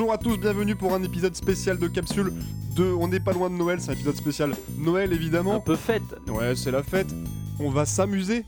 Bonjour à tous, bienvenue pour un épisode spécial de Capsule de On n'est pas loin de Noël, c'est un épisode spécial Noël Un évidemment. peu fête. Ouais, c'est la fête. On va s'amuser.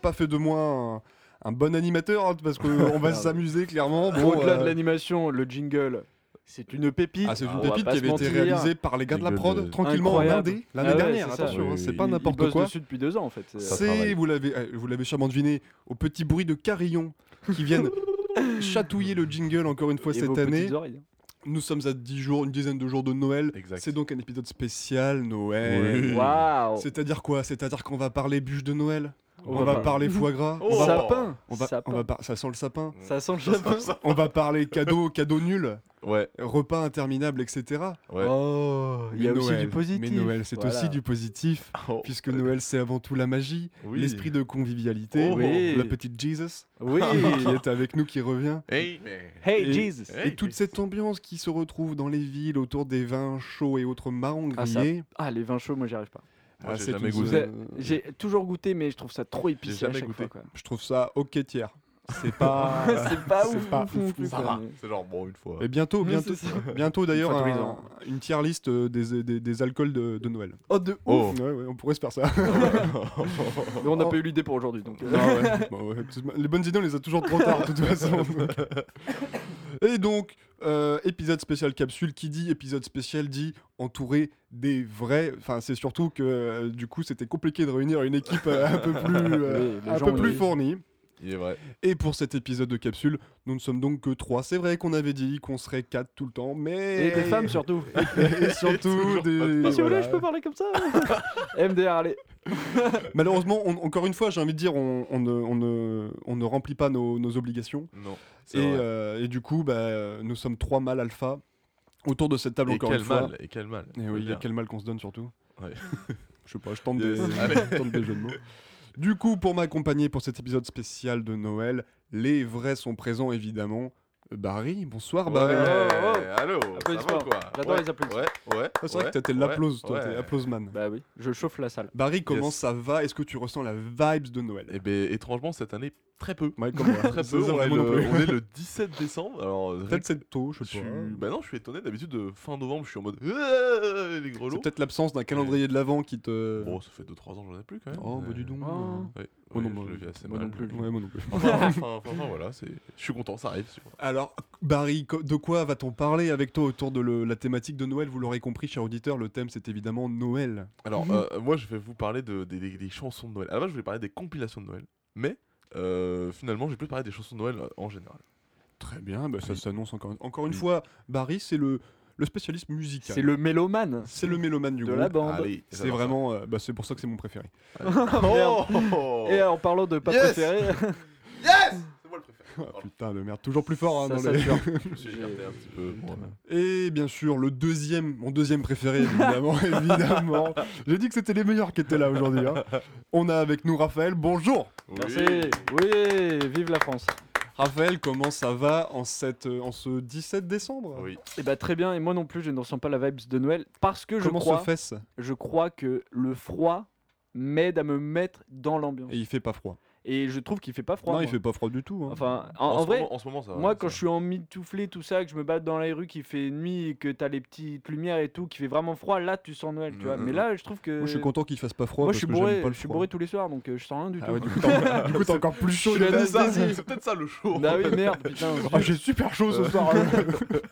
Pas fait de moi un, un bon animateur hein, parce qu'on va s'amuser clairement. Bon, Au-delà de euh, l'animation, le jingle, c'est une pépite. Ah, c'est une pépite qui avait été réalisée par les gars de la prod, de- tranquillement en. Indé, l'année Ah ouais, dernière, attention, Oui, hein, oui, c'est pas n'importe quoi. dessus depuis deux ans en fait. C'est- vous l'avez, euh, vous l'avez sûrement deviné, au petit bruit de carillons qui viennent chatouiller le jingle encore une fois Et vos cette année. oreilles. Nous sommes à 10 jours, une dizaine de jours de Noël. Exact. C'est donc un épisode spécial Noël. Oui. C'est-à-dire quoi? C'est-à-dire qu'on va parler bûche de Noël? On On va va par- parler foie gras Oh. on va, Sapin. on va, Sapin. on va par- Ça sent le sapin. Ça sent le sapin. On va parler cadeaux, cadeaux nuls, Ouais, repas interminables, etc. ouais. Oh, il y a aussi du positif. Mais Noël, c'est Voilà. aussi du positif, Oh. puisque Noël, c'est avant tout la magie, Oui. l'esprit de convivialité, Oh. Oui. la petite Jesus Oui. qui est avec nous, qui revient. Hey. Hey Et- Jesus. Hey, Et toute cette ambiance qui se retrouve dans les villes autour des vins chauds et autres marrons Ah, ça- grillés. Ah, les vins chauds, moi j'y arrive pas. Moi, j'ai jamais goûté. Euh, J'ai toujours goûté, mais je trouve ça trop épicé à chaque goûté. fois. quoi. Je trouve ça ok tiers. C'est pas. c'est pas c'est ouf, pas ouf non ouf, plus, ça quoi, va. mais- C'est genre, bon, une fois. Et bientôt, bientôt, bientôt d'ailleurs, Une un- tier list euh, des, des, des alcools de, de Noël. Oh, de ouf. Oh. Ouais, ouais, on pourrait se faire ça. Mais on n'a Oh. pas eu l'idée pour aujourd'hui. Donc, euh, Non, ouais. Bon, ouais. Les bonnes idées, on les a toujours trop tard, de toute façon. Et donc, euh, épisode spécial capsule, qui dit épisode spécial dit entouré des vrais. Enfin, c'est surtout que euh, du coup, c'était compliqué de réunir une équipe euh, un peu plus, les un peu plus fournie. Il est vrai. Et pour cet épisode de capsule, nous ne sommes donc que trois. C'est vrai qu'on avait dit qu'on serait quatre tout le temps, mais. Et des femmes surtout. Et surtout des. de femmes. Si vous voulez, voilà. je peux parler comme ça. MDR, allez. Malheureusement, on- encore une fois, j'ai envie de dire, on, on ne, on ne- on ne remplit pas nos, nos obligations. Non. Et, euh, et du coup, bah, euh, nous sommes trois mâles alpha autour de cette table Et encore quel une fois. et quel mal. Et oui, il y a quel mal qu'on se donne surtout. Ouais. je sais pas, je tente, des, je tente des jeux de mots. Du coup, pour m'accompagner pour cet épisode spécial de Noël, les vrais sont présents évidemment. Barry, bonsoir Ouais, Barry. Oh, oh. allô, Applaudissements. J'adore Ouais, les applaudissements. Ouais, ouais. Ah, c'est vrai ouais, que t'étais ouais, l'applause, toi, ouais. t'es applausement. Bah oui, je chauffe la salle. Barry, comment Yes. ça va? Est-ce que tu ressens la vibes de Noël? Eh ben, étrangement, cette année, très peu. Ouais, comme moi. Très C'est peu. ça, On est, non le, on est le 17 décembre. Alors, Peut-être c'est tôt, je suis... pas. Bah non, je suis étonné. D'habitude, de fin novembre, je suis en mode. Euh, C'est peut-être l'absence d'un calendrier de l'avant qui te. Bon, ça fait 2-3 ans j'en ai plus quand même. Oh, bah mais- dis donc. Oh. Ouais, Moi ouais, non, je moi- le vis assez moi mal. non plus. Ouais, moi non plus. Enfin, enfin, enfin, enfin, voilà, je suis content, ça arrive. Alors, Barry, de quoi va-t-on parler avec toi autour de le- la thématique de Noël? Vous l'aurez compris, cher auditeur, le thème c'est évidemment Noël. Alors, euh, moi, je vais vous parler de, des, des- des chansons de Noël. À la base, je voulais parler des compilations de Noël. Mais, euh, finalement, je vais plus parler des chansons de Noël euh, en général. Très bien, bah, ça Oui. s'annonce encore, encore une Oui. fois. Barry, c'est le, le spécialiste musical. C'est le mélomane C'est le mélomane du de groupe. la bande. Allez, C'est ça. vraiment, euh, bah, c'est pour ça que c'est mon préféré. Oh Et en parlant de pas Yes préféré, Yes Le. Ah, putain de merde, toujours plus fort. hein, ça dans les-. Je me suis écarté un petit peu. Bon, Et bien sûr, le deuxième, mon deuxième préféré, évidemment, évidemment. J'ai dit que c'était les meilleurs qui étaient là aujourd'hui. hein. On a avec nous Raphaël. Bonjour. Merci. oui. Oui, vive la France. Raphaël, comment ça va en, cette, euh, en ce 17 décembre? Oui. Et bah très bien, et moi non plus je ne ressens pas la vibes de Noël parce que je Comment crois, je crois que le froid m'aide à me mettre dans l'ambiance. Et il fait pas froid. Et je trouve qu'il fait pas froid. non, il moi. fait pas froid du tout. hein. Enfin, en, En, en ce vrai, moment, en ce moment, ça va. moi ça quand va. je suis en mitouflé tout ça, que je me bats dans la rue, qu'il fait nuit et que t'as les petites lumières et tout, qui fait vraiment froid, là tu sens Noël, tu vois. Mhm. Mais là je trouve que Moi, je suis content qu'il fasse pas froid. moi parce je suis que j'aime bourré, pas le je suis bourré tous les soirs donc euh, je sens rien du Ah tout. ouais, du coup, t'es encore plus chaud. C'est peut-être ça le show. Bah oui merde, putain. Ah, j'ai super chaud ce soir.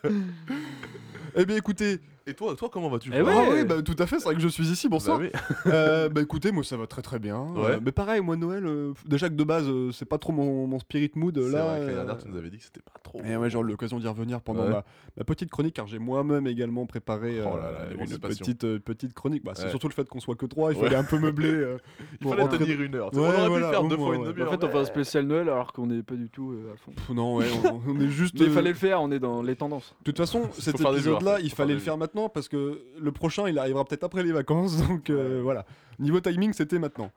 eh bien, écoutez. Et toi, toi comment vas-tu Eh ouais. Ah oui, bah, tout à fait, c'est vrai que je suis ici, bonsoir. Bah oui. Euh, bah écoutez, moi ça va très très bien. Ouais. Euh, mais pareil, moi Noël, euh, déjà que de base, euh, c'est pas trop mon, mon spirit mood C'est là. vrai que l'année euh, dernière, tu nous avais dit que c'était pas trop. Et ouais, j'aurai l'occasion d'y revenir pendant Ouais. ma, ma petite chronique, car j'ai moi-même également préparé euh, Oh là là, une petite, euh, petite chronique. Bah, c'est Ouais. surtout le fait qu'on soit que trois, il Ouais. fallait un peu meubler. euh, Il pour fallait rentrer tenir une heure. Ouais, on aurait voilà, pu faire deux fois une demi-heure. En fait on fait un spécial Noël alors qu'on n'est pas du tout à fond. Non, ouais, on, est juste. Mais il fallait le faire, on est dans les tendances. De toute façon, cet épisode-là, il fallait le faire maintenant parce que le prochain, il arrivera peut-être après les vacances. Donc euh, voilà. Niveau timing, c'était maintenant.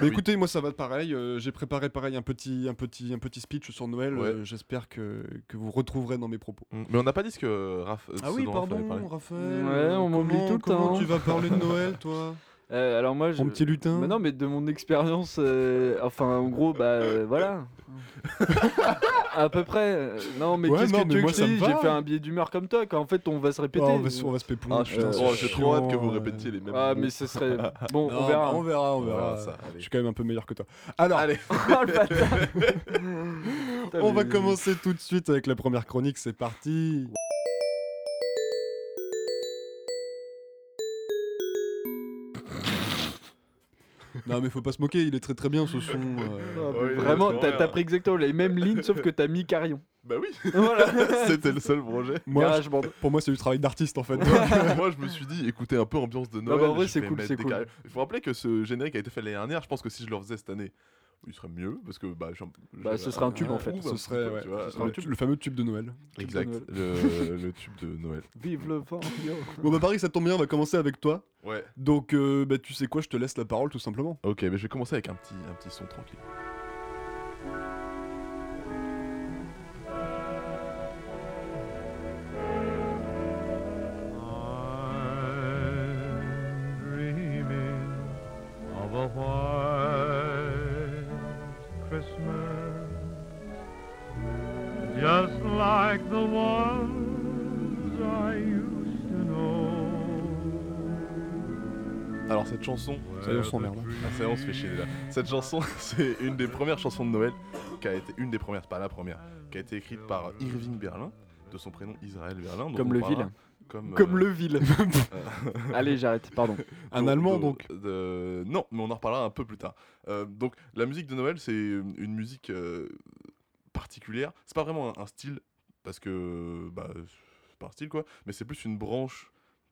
Oui. écoutez, moi ça va pareil. euh, J'ai préparé pareil un petit, un petit, un petit speech sur Noël. Ouais. euh, J'espère que, que vous retrouverez dans mes propos. Mm. Mais on n'a pas dit ce que Raph. Ah ce oui, dont pardon, parlé. Raphaël. Ouais, on m'oublie comment- tout le comment temps. tu vas parler de Noël, toi? Euh, alors moi, je... Mon petit lutin non, mais de mon expérience, euh, enfin, en gros, bah euh, voilà. à peu près. Non, mais Ouais, qu'est-ce que mais tu J'ai fait un billet d'humeur comme toi, qu'en fait, on va se répéter. Oh, on, va, se- on va se pépouiller. Ah, putain, euh, oh, j'ai trop hâte que vous répétiez les mêmes Ah, mots. mais ce serait. Bon, Non, on verra. on verra, on On verra verra. ça, Je suis quand même un peu meilleur que toi. Alors, Allez, Oh, on va commencer tout de suite avec la première chronique. C'est parti. Non mais faut pas se moquer, il est très très bien ce son. euh. Ah, Ouais, Vraiment, t'as pris exactement les mêmes lignes, sauf que t'as mis carillon. bah oui, Voilà. c'était le seul projet. Moi, pour moi c'est du travail d'artiste en fait. Moi, je me suis dit, écoutez un peu ambiance de bah, Noël. en vrai, je c'est vais cool, mettre c'est des cool. carrés. Il faut rappeler que ce générique a été fait l'année dernière. Je pense que si je le refaisais cette année, il serait mieux parce que bah, Bah, ce serait un tube, en fait. Ce serait peu, ouais, tu vois, ce serait ouais. le, tube- le fameux tube de Noël. Exact, Noël. le, le tube de Noël. Vive le vent. yo. Bon bah pareil, ça tombe bien, on va commencer avec toi. Ouais. Donc euh, bah tu sais quoi, je te laisse la parole tout simplement. Ok, mais je vais commencer avec un petit, un petit son tranquille. Chanson, Ça y est, on s'emmerde. Ah, ça y est, on se fait chier là. Cette chanson, c'est une des premières chansons de Noël qui a été une des premières, c'est pas la première, qui a été écrite par Irving Berlin, de son prénom Israël Berlin. dont Comme le ville. Comme, Comme euh, le ville. Allez, j'arrête, pardon. Un allemand de- donc. de- Non, mais on en reparlera un peu plus tard. Euh, donc la musique de Noël, c'est une une musique euh, particulière. C'est pas vraiment un, un style parce que bah c'est pas un style quoi, mais c'est plus une branche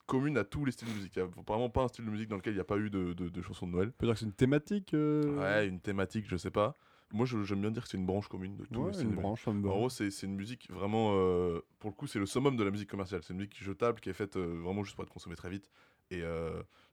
commune à tous les styles de musique. Il y a vraiment pas un style de musique dans lequel il n'y a pas eu de, de, de chansons de Noël. On peut dire que c'est une thématique. euh, Ouais, une thématique, je sais pas. Moi, j'aime bien dire que c'est une branche commune de tous ouais, les styles une branche. En gros, c'est une musique vraiment. euh, pour le coup, c'est le summum de la musique commerciale. C'est une musique jetable qui est faite euh, vraiment juste pour être consommée très vite. Et,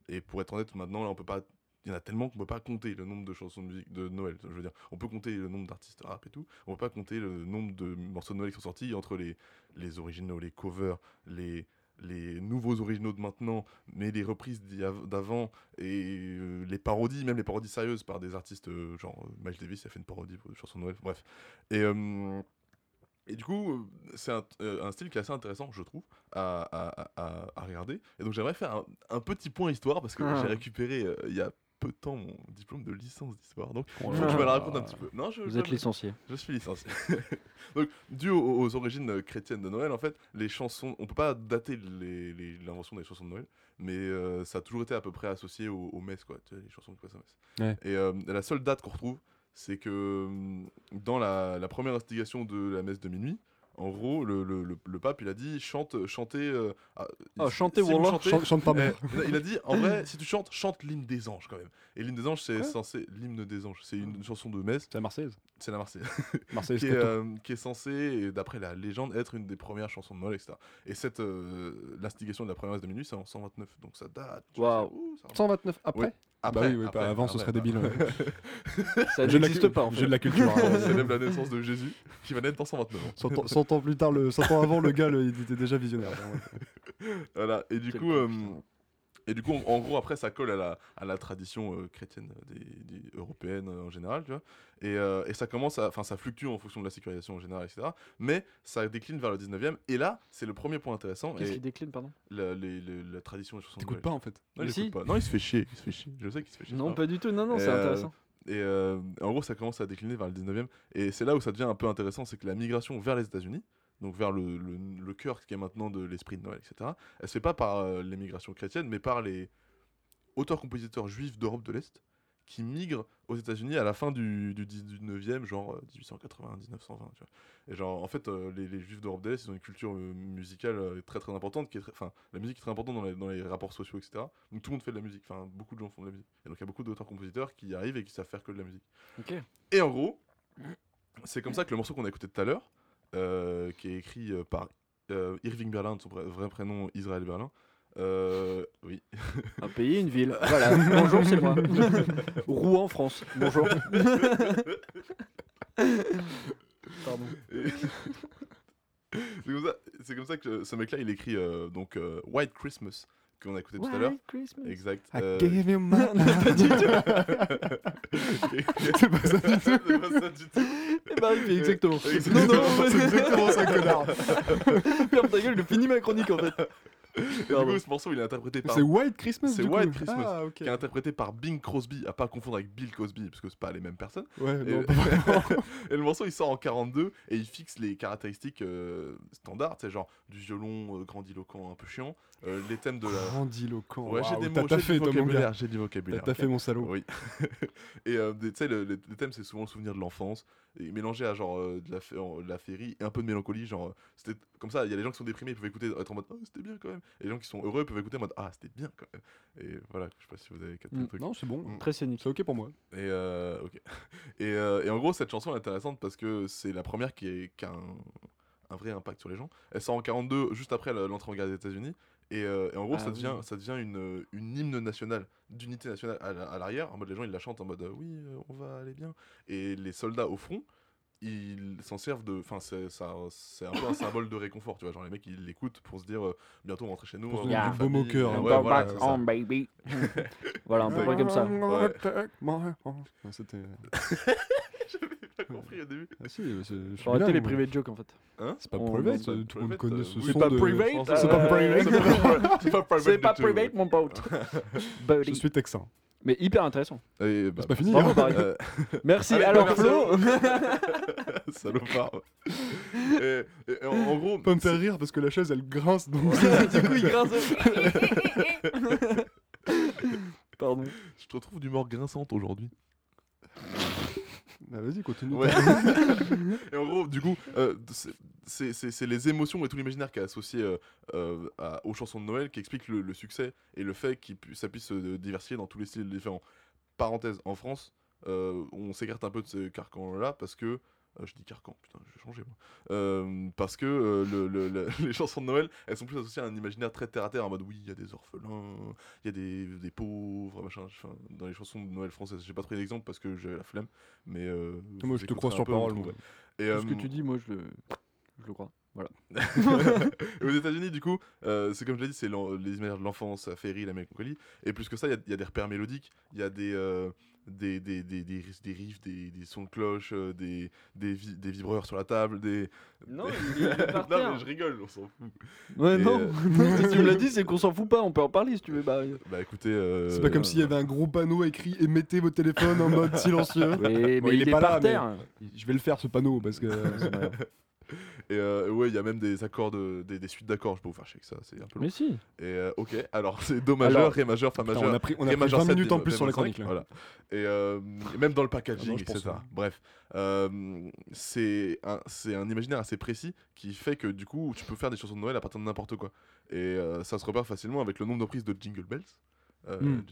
et pour être honnête, maintenant, là, on peut pas. Il y en a tellement qu'on peut pas compter le nombre de chansons de musique de Noël. Je veux dire, on peut compter le nombre d'artistes rap et tout. On peut pas compter le nombre de morceaux de Noël qui sont sortis entre les, les originaux, les covers, les, les nouveaux originaux de maintenant, mais les reprises d'avant et euh, les parodies, même les parodies sérieuses par des artistes euh, genre euh, Miles Davis a fait une parodie pour une chanson de Noël. Bref. Et, euh, et du coup, c'est un, un style qui est assez intéressant, je trouve, à, à- à- à regarder. Et donc j'aimerais faire un, un petit point histoire parce que Ah. j'ai récupéré il y a peu de temps mon diplôme de licence d'histoire. Donc Oh je là vais la raconter un petit peu. Non, je, Vous je- êtes licencié. je suis licencié. Donc, dû aux, aux origines euh, chrétiennes de Noël, en fait, les chansons, on peut pas dater l'invention des chansons de Noël, mais euh, ça a toujours été à peu près associé aux, aux messes, quoi, tu sais, les chansons qui passent à messe. Ouais. Et euh, la seule date qu'on retrouve, c'est que hum, dans la, la première instigation de la messe de minuit, en gros, le, le- le- le pape, il a dit chante, chantez. euh, ah, Ah, chantez, si Wallah. chantez- Chante, chante pas bien. il, a, dit en vrai, si tu chantes, chante l'hymne des anges quand même. Et l'hymne des anges, c'est censé. L'hymne des anges, c'est une chanson de messe, C'est la Marseillaise. c'est la Marseillaise Marseillaise qui est, euh, qui est censé, et d'après la légende, être une des premières chansons de Noël, etc. Et cette euh, l'instigation de la première messe de minuit, c'est en 129, donc ça date. tu vois, Waouh. c'est- ouh, ça remonte. 129 après? Ouais. Ah Après, bah oui, oui, après, pas avant, ce après, serait débile. après. ouais. Ça n'existe pas en J'ai de la culture. On hein. célèbre la naissance de Jésus, qui va naître dans 129 ans. 100 ans, 100 ans plus tard, le, 100 ans avant, le gars, le- il était déjà visionnaire. Voilà, et du Quel coup, euh. Et du coup, en, en gros, après, ça colle à la, à la tradition euh, chrétienne des, des européenne euh, en général, tu vois. Et, euh, et ça commence à, enfin, ça fluctue en fonction de la sécurisation en général, etc. Mais ça décline vers le 19e. Et là, c'est le premier point intéressant. Qu'est-ce qui décline, pardon? la, les- les- la tradition des chansons T'écoutes pas en fait. Non, il Si. pas. Non, il se fait chier. Il se fait chier. Je sais qu'il se fait chier. Non, pas du tout. Non, non, c'est euh, intéressant. Et euh, en gros, ça commence à décliner vers le 19e. Et c'est là où ça devient un peu intéressant, c'est que la migration vers les États-Unis, donc vers le, le, le cœur qui est maintenant de l'esprit de Noël, etc., elle se fait pas par euh, l'émigration chrétienne, mais par les auteurs-compositeurs juifs d'Europe de l'Est qui migrent aux États-Unis à la fin du, du 19e, genre euh, 1880, 1920. Tu vois. Et genre, en fait, euh, les, les juifs d'Europe de l'Est, ils ont une culture euh, musicale euh, très très importante, qui est enfin, la musique est très importante dans les, dans les rapports sociaux, etc. Donc tout le monde fait de la musique, enfin, beaucoup de gens font de la musique. Et donc il y a beaucoup d'auteurs-compositeurs qui arrivent et qui savent faire que de la musique. Ok. Et en gros, c'est comme ça que le morceau qu'on a écouté tout à l'heure, euh, qui est écrit euh, par euh, Irving Berlin, de son vrai, prénom Israël Berlin, Euh, oui. Un pays, une ville. Voilà. Bonjour, c'est moi. Rouen, France. Bonjour. Pardon. C'est comme comme ça que ce mec-là, il écrit donc White Christmas qu'on a écouté tout à l'heure. White Christmas. Exact. I euh, gave you my- Pas du tout. C'est pas ça du tout. C'est pas ça du tout. Et bah, il fait exactement. Exactement. Non, non, C'est exactement ça, connard. Ferme ta gueule, je finis ma chronique en fait. Et du Pardon. coup, ce morceau, il est interprété par C'est White Christmas C'est coup White Christmas, Ah, qui est interprété par Bing Crosby, à pas confondre avec Bill Cosby, parce que c'est pas les mêmes personnes. Ouais, Et, non, pas vraiment. et le morceau il sort en 42 et il fixe les caractéristiques euh, standards, c'est genre du violon euh, grandiloquent un peu chiant, euh, les thèmes de la. Grandiloquent. Ouais, j'ai Waouh, des t'as mots, t'as j'ai fait, du vocabulaire, j'ai du T'as vocabulaire. t'as ok. fait, mon salaud. Oui. et euh, des- tu sais, le, le- le thème c'est souvent le souvenir de l'enfance, et mélangé à genre euh, de, la euh, de la féerie et un peu de mélancolie. Genre, euh, c'était comme ça, il y a les gens qui sont déprimés, ils peuvent écouter, être en mode oh, c'était bien quand même. Et les gens qui sont heureux peuvent écouter en mode ah, c'était bien quand même. Et voilà, je sais pas si vous avez capté le Mm. truc. Non, c'est bon. Mm. Très scénique. C'est ok pour moi. Et, euh, ok. et, euh, et en gros, cette chanson est intéressante parce que c'est la première qui, est, qui a un, un vrai impact sur les gens. Elle sort en 42, juste après l'entrée en guerre des États-Unis. Et, euh, et en gros, Ah ça, devient, oui. ça devient une, une hymne nationale, d'unité nationale à, la- à l'arrière. En mode, les gens, ils la chantent en mode euh, oui, euh, on va aller bien. Et les soldats au front, ils s'en servent de. Enfin, c'est ça- c'est un peu un symbole de réconfort, tu vois. Genre, les mecs, ils l'écoutent pour se dire euh, bientôt on rentre chez nous. Pour on baume au famille. cœur, hein. ouais, Go voilà, ça. home, baby. voilà, un peu comme ça. Ouais. Ouais, C'était. Pas compris au début. Ah si, c'est. je bien, les private jokes en fait. Hein C'est pas private, on- euh, tout le monde private, connaît euh, ce oui, son pas private, Français, C'est pas euh, private. C'est pas- c'est pas private C'est pas tout, private, mon pote. Buddy. Je suis texan. Mais hyper intéressant. Bah, C'est pas fini, Bravo, hein. Euh, Merci. Allez, Alors, Flo. salopard. et, et en, en gros, Pas me faire rire parce que la chaise elle grince donc. du coup, il grince. Pardon. je te retrouve d'humeur grinçante aujourd'hui. Bah vas-y, continue. Ouais. et en gros, du coup, euh, c'est- les émotions et tout l'imaginaire qui est associé euh, euh, à- aux chansons de Noël qui explique le, le succès et le fait que ça puisse se diversifier dans tous les styles différents. Parenthèse, en France, euh, on s'écarte un peu de ce carcan-là parce que. Euh, je dis carcan, putain, je vais changer moi. Euh, parce que euh, le- le- le- les chansons de Noël, elles sont plus associées à un imaginaire très terre à terre en mode oui, il y a des orphelins, il y a des, des pauvres, machin. dans les chansons de Noël françaises, j'ai pas trouvé d'exemple parce que j'ai la flemme, mais. euh, Moi je te crois sur peu, parole. moi. Et, Tout ce que tu dis, moi, je le, je le crois. Voilà. aux États-Unis, du coup, euh, c'est comme je l'ai dit, c'est les imaginaires de l'enfance, la féerie, la mélancolie. Et plus que ça, il y a- il y, a des repères mélodiques, il y a des, euh, des, des, des, des, des riffs, des, des sons de cloche, euh, des, des, vi- des vibreurs sur la table, des. Non, des- il est par non, terre. mais je rigole, on s'en fout. Ouais, Et, non. euh, si tu me l'as dit, c'est qu'on s'en fout pas. On peut en parler si tu veux. Bah, oui, Bah écoutez. euh, C'est pas comme s'il y avait un gros panneau écrit émettez vos téléphones en mode silencieux. mais Bon, il il, est est pas par là, mais- terre. Je vais le faire ce panneau parce que. Et euh, ouais, il y a même des accords, de, des, des suites d'accords, je peux vous faire chier que ça, c'est un peu long. Mais si. Et euh, ok, alors c'est Do majeur, Alors- Ré majeur, Fa majeur. on a pris, on a Ré pris majeur 20 7, minutes en plus sur les 5, chroniques là. Voilà. Et, euh, et même dans le packaging, Ah non, je pense etc. pas. Bref, c'est un, un imaginaire assez précis qui fait que du coup, tu peux faire des chansons de Noël à partir de n'importe quoi. Et ça se repère facilement avec le nombre de reprises de Jingle Bells. Euh, Mm.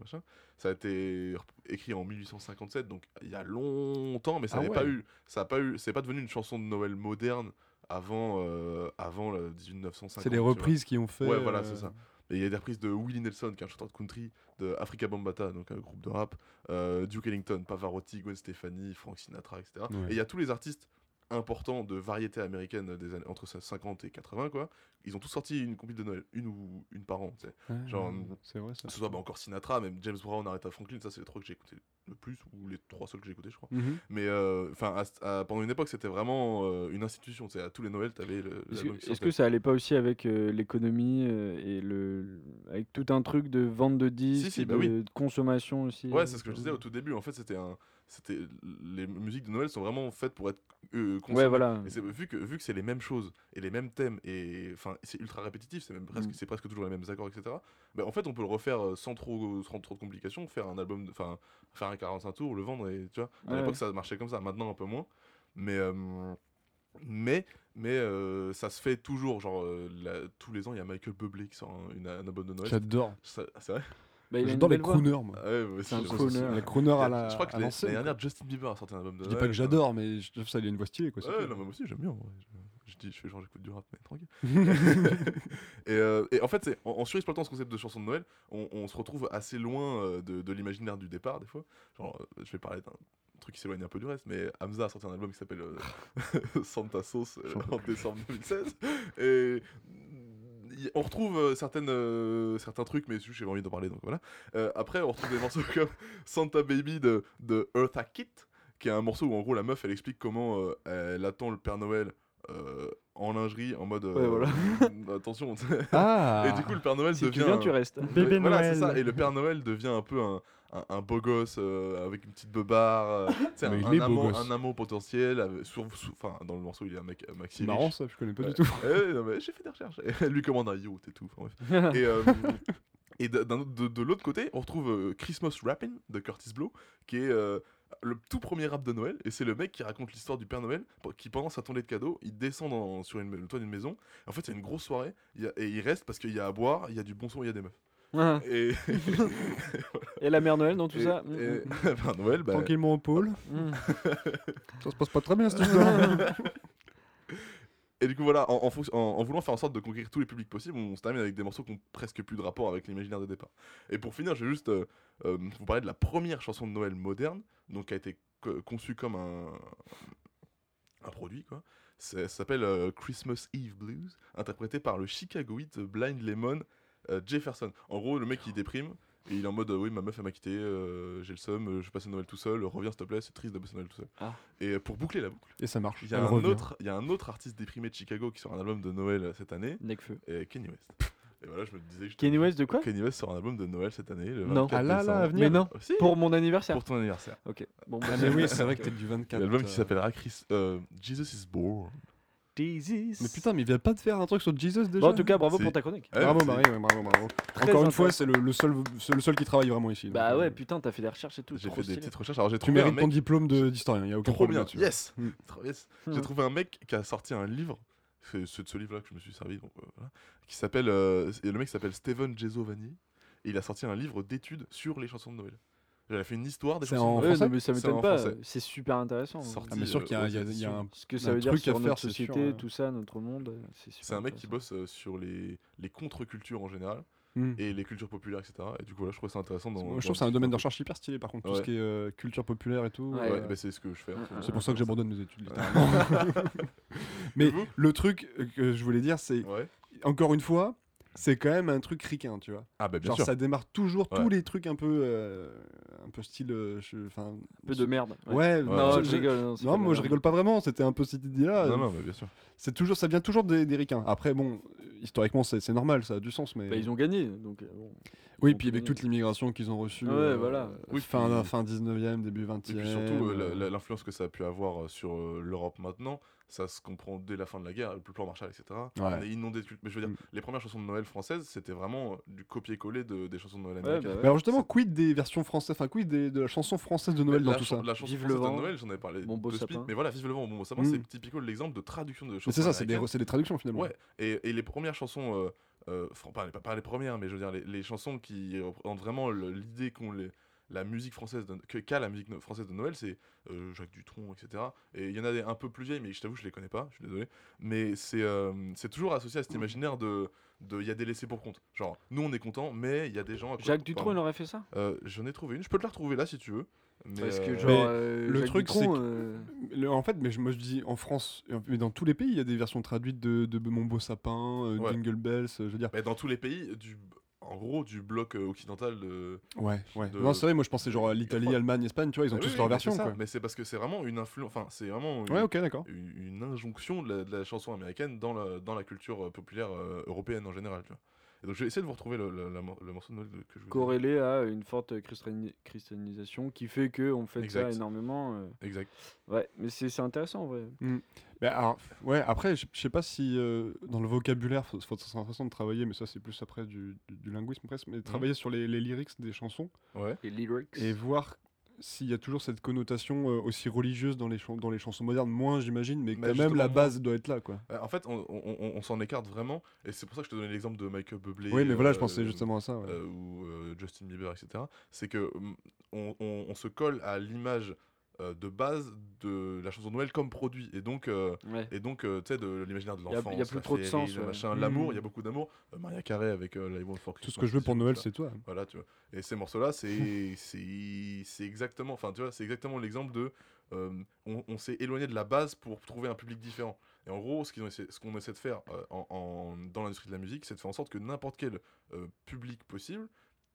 Machin. Ça a été écrit en 1857, donc il y a longtemps, mais ça Ah ouais. pas eu, ça a pas eu, c'est pas devenu une chanson de Noël moderne avant, euh, avant le 1950. C'est les reprises qui ont fait. Ouais, voilà, euh, c'est ça. Et il y a des reprises de Willie Nelson, qui est un chanteur de country, de Africa Bambata, donc un groupe de rap, euh, Duke Ellington, Pavarotti, Gwen Stefani, Frank Sinatra, etc. Ouais. Et il y a tous les artistes importants de variété américaine des années entre 50 et 80, quoi. Ils ont tous sorti une compil de Noël, une ou une par an, tu sais. Genre, ouais, c'est vrai ça. Que ce soit bah, encore Sinatra, même James Brown, Aretha Franklin, ça c'est les trois que j'ai écouté le plus, ou les trois seuls que j'ai écouté, je crois. Mhm. Mais euh, enfin, pendant une époque, c'était vraiment euh, une institution. Tu sais, à tous les Noëls, t'avais le. Est-ce que, ça allait pas aussi avec euh, l'économie euh, et le avec tout un truc de vente de disques, si, bah de, oui. de consommation aussi Ouais, euh, c'est ce que je disais au tout début. En fait, c'était un. C'était les musiques de Noël sont vraiment faites pour être euh. Ouais, voilà. Et c'est vu que vu que c'est les mêmes choses et les mêmes thèmes et enfin c'est ultra répétitif, c'est même presque Mm. c'est presque toujours les mêmes accords, etc. Ben, en fait, on peut le refaire euh, sans trop sans trop de complications, faire un album, enfin faire un 45 tours, le vendre et tu vois. À Ouais. l'époque, ça marchait comme ça. Maintenant, un peu moins. Mais euh, mais mais euh, ça se fait toujours. Genre tous les ans, il y a Michael Bublé qui sort un, une- un album de Noël. J'adore. C'est vrai. Bah, J'adore les crooners, moi. Ah ouais, C'est un crooner. Les crooners à la. Je crois que l'année dernière, Justin Bieber a sorti un album de Je dis pas que j'adore, mais je trouve ça, il a une voix stylée quoi. Ouais, non, mais moi aussi, j'aime bien. je dis, je fais genre j'écoute du rap, mais tranquille. et, euh, et en fait, en, en surexploitant ce concept de chanson de Noël, on, on se retrouve assez loin euh, de, de l'imaginaire du départ, des fois. Genre, euh, je vais parler d'un truc qui s'éloigne un peu du reste, mais Hamza a sorti un album qui s'appelle euh, Santa Sauce euh, en décembre 2016. Et on retrouve euh, certaines, euh, certains trucs, mais j'ai envie d'en parler, donc voilà. Euh, après, on retrouve des morceaux comme Santa Baby de, de Eartha Kitt, qui est un morceau où en gros la meuf elle explique comment euh, elle attend le Père Noël euh, en lingerie, en mode euh, Ouais, voilà. attention. Ah Et du coup, le Père Noël Si tu devient. viens, un- tu restes. Bébé voilà, c'est Noël. ça. Et le Père Noël devient un peu un, un, un beau gosse euh, avec une petite beubare. euh, un, un amant, gosse. un amant potentiel. avec- sur- sur- Enfin, dans le morceau, il est un mec euh, maxi C'est marrant ça, je connais pas du tout. J'ai fait des recherches. Elle lui commande un yacht et tout. et euh, et de, l'autre côté, on retrouve euh, Christmas Rapping de Curtis Blow, qui est euh, le tout premier rap de Noël. Et c'est le mec qui raconte l'histoire du Père Noël, qui pendant sa tournée de cadeaux, il descend dans- sur une, le toit d'une maison. En fait, il y a une grosse soirée, y a- et il reste parce qu'il y a à boire, il y a du bon son, il y a des meufs. Ah. Et, Et la mère Noël dans tout et- ça et- Père Noël, bah, Tranquillement au pôle. Mm. Ça se passe pas très bien cette histoire. Et du coup, voilà, en, en fonc- en- en voulant faire en sorte de conquérir tous les publics possibles, on se termine avec des morceaux qui ont presque plus de rapport avec l'imaginaire de départ. Et pour finir, je vais juste euh, euh, vous parler de la première chanson de Noël moderne, donc qui a été co- conçue comme un, un produit, quoi. Ça s'appelle euh, Christmas Eve Blues, interprété par le Chicagoite Blind Lemon Jefferson. En gros, le mec il déprime. Et il est en mode euh, oui ma meuf elle m'a quitté, euh, j'ai le seum, euh, je vais passer Noël tout seul, reviens s'il te plaît, c'est triste de passer Noël tout seul. Ah. Et euh, pour boucler la boucle, Et ça marche. il y, a un autre, il y a un autre artiste déprimé de Chicago qui sort un album de Noël euh, cette année, Necfeu. et Kenny West. Et voilà, je me disais. je te- Kenny West de quoi? Kenny West sort un album de Noël cette année, le Non. 24 Ah là, là, décembre. à venir. Mais non, Oh, si, pour mon anniversaire. pour ton anniversaire. Ok. Bon, Ah bah, mais oui, c'est vrai que t'es du 24. L'album euh. qui s'appellera Chris, euh, Jesus is Born. Jesus. Mais putain, mais il vient pas de faire un truc sur Jesus déjà Bon, en tout cas, bravo pour ta chronique. Ouais, Bravo Marie, ouais, bravo, bravo. Très Encore une fois, c'est le, le seul, c'est le seul qui travaille vraiment ici. Bah donc, ouais, euh, putain, t'as fait des recherches et tout. J'ai fait des petites recherches. Alors j'ai Tu trouvé un mérites ton diplôme de- d'historien, il y a aucun trop problème bien. là-dessus. Yes. Mm. Trop yes. J'ai trouvé un mec qui a sorti un livre. C'est de ce livre-là que je me suis servi. Donc, euh, voilà, qui s'appelle. euh, et le mec s'appelle Steven Gesovani. Et il a sorti un livre d'études sur les chansons de Noël. Il a fait une histoire des C'est chansons en Ouais, non, mais ça m'étonne pas. C'est super intéressant. Sorti, Ah, mais sûr euh, qu'il y a, y y un Ce que ça un veut dire truc à sur faire, notre c'est sûr, société, ouais. tout ça, notre monde. euh, C'est un mec qui bosse euh, sur les, les contre-cultures en général Mm. et les cultures populaires, etc. Et du coup, là, je trouve ça intéressant. Dans, Moi, je trouve que c'est un domaine de recherche hyper stylé par contre, tout ce qui est euh, culture populaire et tout. Ouais, euh, bah, c'est ce que je fais. c'est pour ça que j'abandonne mes études. Littéralement. Mais le truc euh, que je voulais dire, c'est encore une fois, c'est quand même un truc ricain, tu vois. Ah, bah, bien Genre sûr. ça démarre toujours Ouais. tous les trucs un peu, euh, un peu style, euh, enfin, Un peu de merde. Ouais, Non, je- je je- rigole. Non, moi je rigole pas vraiment. C'était un peu cette idée-là. Non, non, mais bien sûr. C'est toujours, ça vient toujours des, des ricains. Après, bon, historiquement, c'est c'est normal, ça a du sens, mais. Bah, ils ont gagné. Donc, euh, bon. Oui, ils puis avec toute l'immigration qu'ils ont reçue. Ouais, euh, voilà. Oui, fin, puis- fin 19e, début 20e. Et puis surtout, euh, euh, l'influence que ça a pu avoir sur euh, l'Europe maintenant, ça se comprend dès la fin de la guerre, le plan Marshall, etc. On est inondé de. Mais je veux dire, Mm. les premières chansons de Noël françaises, c'était vraiment euh, du copier-coller de, des chansons de Noël Ouais, américaines. bah ouais. Mais alors justement, quid des versions françaises, enfin quid des- de la chanson française de Noël la dans tout ça? La chanson Vive française le vent, de Noël, j'en avais parlé beau de sapin. mais voilà, Vive le vent, mon beau sapin, Mm. c'est typiquement l'exemple de traduction de Mais chansons c'est ça, c'est des, des traductions finalement. Ouais, et, et les premières chansons, euh, euh, pas, les premières, mais je veux dire, les, les chansons qui représentent vraiment l'idée qu'ont les- la musique française, de- la musique no- française de Noël, c'est euh, Jacques Dutronc, etc. Et il y en a des un peu plus vieilles, mais je t'avoue, je les connais pas, je suis désolé. Mais c'est euh, c'est toujours associé à cet imaginaire de. de- Il y a des laissés pour compte. Genre, nous on est contents, mais il y a des gens. à Jacques Dutronc, il aurait fait ça? Euh, J'en ai trouvé une, je peux te la retrouver là si tu veux. Mais Parce que, euh, genre, Mais euh, le Jacques truc, c'est Dutronc, que- euh, Le- en fait, mais je, moi je dis en France, mais dans tous les pays, il y a des versions traduites de, de Mon Beau Sapin, euh, Ouais. Jingle Bells, je veux dire. mais dans tous les pays, du, en gros, du bloc euh, occidental de. Ouais, ouais. de- Non, c'est vrai, moi je pensais genre à l'Italie, Allemagne, Espagne, tu vois, ils ont Ah tous oui, leur oui, version. c'est ça, quoi. Mais c'est parce que c'est vraiment une influence. Enfin, c'est vraiment. Une, Ouais, ok, d'accord. une, une injonction de la, de la chanson américaine dans la, dans la culture euh, populaire euh, européenne en général. Tu vois. Et donc je vais essayer de vous retrouver le, le- morceau de Noël que je vous corrélé à une forte christiani- christianisation qui fait qu'on fait ça énormément. euh. Exact. Ouais, mais c'est c'est intéressant en vrai. Mais alors, ouais, après, je sais pas si euh, dans le vocabulaire, faut, faut, ça serait intéressant de travailler, mais ça c'est plus après du, du, du linguisme presque, mais travailler sur les, les lyrics des chansons Ouais. Les lyrics. et voir s'il y a toujours cette connotation euh, aussi religieuse dans les, dans les chansons modernes. Moins, j'imagine, mais Bah, quand même la base doit être là, quoi. Euh, en fait, on, on- on- on s'en écarte vraiment. Et c'est pour ça que je te donnais l'exemple de Michael Bublé. Oui, mais voilà, je pensais justement à ça. ouais. euh, ou euh, Justin Bieber, etc. C'est que hum, on, on- on se colle à l'image euh, de base de la chanson de Noël comme produit. Et donc, euh, Ouais. et donc euh, tu sais, de l'imaginaire de Y a- y a l'enfance, plus trop de sens, ouais. machin, Mhm. l'amour, il y a beaucoup d'amour. Euh, Maria Carey avec euh, Live for Tout ce que je veux pour Noël, c'est toi. Voilà, tu vois. Et ces morceaux-là, c'est c'est c'est exactement, enfin, tu vois, c'est exactement l'exemple de, euh, on, on s'est éloigné de la base pour trouver un public différent. Et en gros, ce qu'ils ont essayé- ce qu'on essaie de faire euh, en, en- dans l'industrie de la musique, c'est de faire en sorte que n'importe quel euh, public possible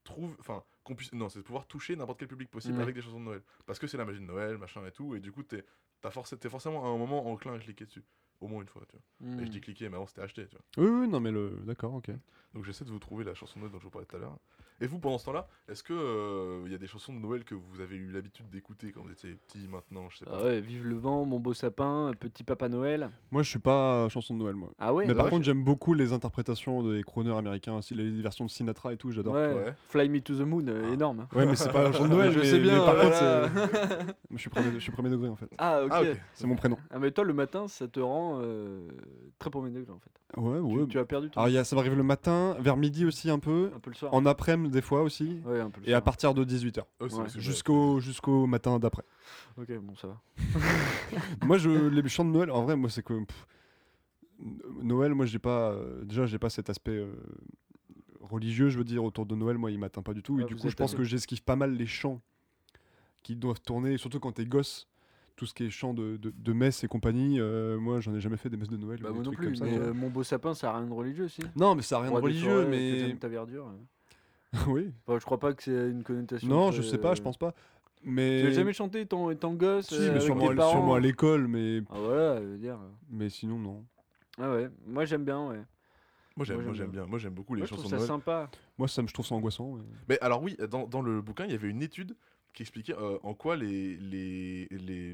trouve, enfin, qu'on puisse, non, c'est de pouvoir toucher n'importe quel public possible Ouais. avec des chansons de Noël. Parce que c'est la magie de Noël, machin et tout, et du coup, t'es t'as forcé- t'es forcément à un moment enclin à cliquer dessus. Au moins une fois, tu vois. Et je Hmm. dis cliquer, mais avant c'était acheté, tu vois. Oui, oui, non, mais le. D'accord, ok. Donc j'essaie de vous trouver la chanson de Noël dont je vous parlais tout à l'heure. Et vous, pendant ce temps-là, est-ce que euh, il y a des chansons de Noël que vous avez eu l'habitude d'écouter quand vous étiez petit, maintenant, je sais pas Ah ouais, vive le vent, mon beau sapin, petit papa Noël. Moi, je suis pas euh, chanson de Noël, moi. Ah ouais. mais par ouais, contre, j'aime beaucoup les interprétations des crooners américains, aussi les versions de Sinatra et tout, j'adore. Ouais, Ouais. Fly Me to the Moon, euh, Ah. énorme. Ouais, mais c'est pas la chanson de Noël, Je mais, sais bien, mais par contre, voilà. je suis premier, je suis premier degré en fait. Ah ok. Ah, ok. C'est mon prénom. Ah mais toi le matin ça te rend euh, très premier degré en fait. Ouais, Tu- ouais. Tu, as perdu ton Alors, il y a, ça m'arrive le matin, vers midi aussi un peu, un peu le soir. en après-midi des fois aussi, Ouais un peu le et à partir de 18h. Oh, c'est- Ouais. c'est- Jusqu'au jusqu'au matin d'après. Ok bon ça va. moi, je, les chants de Noël, en vrai, moi, c'est que. pff, Noël, moi, j'ai pas. euh, déjà, j'ai pas cet aspect euh, religieux, je veux dire, autour de Noël, moi, il m'atteint pas du tout. Ah, et du coup, je pense que j'esquive pas mal les chants qui doivent tourner, surtout quand t'es gosse. Tout ce qui est chant de, de, de messe et compagnie, euh, moi, j'en ai jamais fait des messes de Noël. Bah ou des moi non trucs plus. comme ça, mais euh, mon beau sapin ça a rien de religieux aussi. Non, mais ça a rien de Roi religieux, mais. ta verdure. Euh. oui. Enfin, je crois pas que c'est une connotation. Non, très, je sais pas, je euh, pense pas. Tu Mais. l'as jamais chanté étant, étant gosse Si, euh, mais avec sûrement, tes à- parents sûrement à l'école, mais. Ah voilà, je veux dire. Mais sinon, non. Ah ouais, moi j'aime bien ouais. Moi j'aime, Moi, j'aime bien. Moi j'aime beaucoup les Moi, je trouve chansons de ça Noël. sympa. Moi, ça me, je trouve ça angoissant. mais- Mais alors oui, dans, dans le bouquin, il y avait une étude qui expliquait euh, en quoi les, les, les,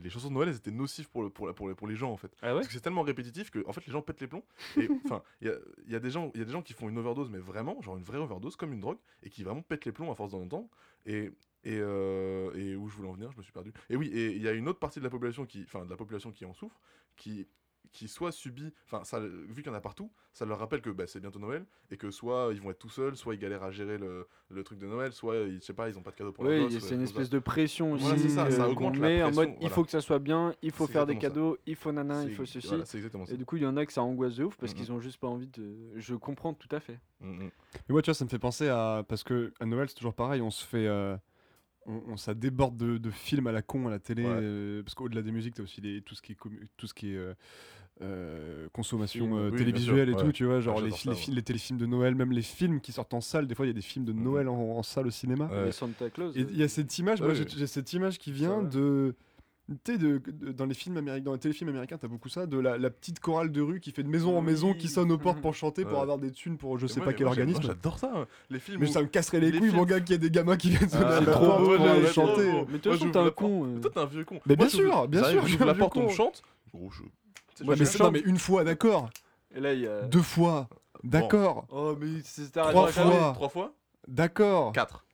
les, chansons de Noël elles étaient nocives pour, le, pour, la- pour, les, pour les gens en fait. Ah ouais Parce que c'est tellement répétitif que en fait les gens pètent les plombs. Et enfin, il y a, y, a des gens- il y a des gens qui font une overdose, mais vraiment, genre une vraie overdose, comme une drogue, et qui vraiment pètent les plombs à force d'en entendre. Et, et, euh, et où je voulais en venir, je me suis perdu. Et oui, et il y a une autre partie de la population qui, enfin, de la population qui en souffre, qui qui soit subit, enfin ça, vu qu'il y en a partout, ça leur rappelle que bah, c'est bientôt Noël et que soit ils vont être tout seuls, soit ils galèrent à gérer le, le truc de Noël, soit ils, je sais pas, ils ont pas de cadeau pour Oui, leur c'est une espèce de pression aussi Voilà, c'est ça, ça euh, augmente qu'on la met en mode il faut que ça soit bien, il faut faire des ça. cadeaux, il faut nanan, il faut ceci. voilà, c'est exactement ça. Et du coup, il y en a que ça angoisse de ouf parce qu'ils ont juste pas envie de. Je comprends tout à fait. Mm, mm. Mais moi, tu vois, ça me fait penser à. Parce que à Noël, c'est toujours pareil, on se fait. euh, On, on- ça déborde de, de films à la con à la télé. Ouais. euh, parce qu'au-delà des musiques, t'as aussi les, tout ce qui est, tout ce qui est euh, euh, consommation euh, Oui, télévisuelle sûr, et tout, tu vois. Genre Ah, les, ça, les, téléfilms de Noël, même les films qui sortent en salle. Des fois, il y a des films de. Noël en, en salle au cinéma. Ouais. Et Santa Claus. Et euh, il y a cette image, moi Ouais, j'ai cette image qui vient de. Tu sais, de, de- dans les films américains, dans les téléfilms américains, t'as beaucoup ça, de la, la petite chorale de rue qui fait de maison en maison, qui sonne aux portes pour chanter, pour avoir des thunes pour je sais moi, pas quel moi, organisme. moi, J'adore ça. hein. Les films. Mais où- ça me casserait les, les couilles, mon gars, qu'il y ait des gamins qui viennent sonner Ah, à la c'est porte trop beau, pour aller chanter. Mais j'ouvre t'es un con. euh. Toi, t'es un vieux con. Mais bien sûr, bien sûr, je suis J'ouvre un la porte, on chante. Gros, Ouais, mais, non, mais une fois, d'accord. Et là, il y a. Deux fois, d'accord. Oh, mais c'est Trois fois. Trois fois? D'accord. Quatre.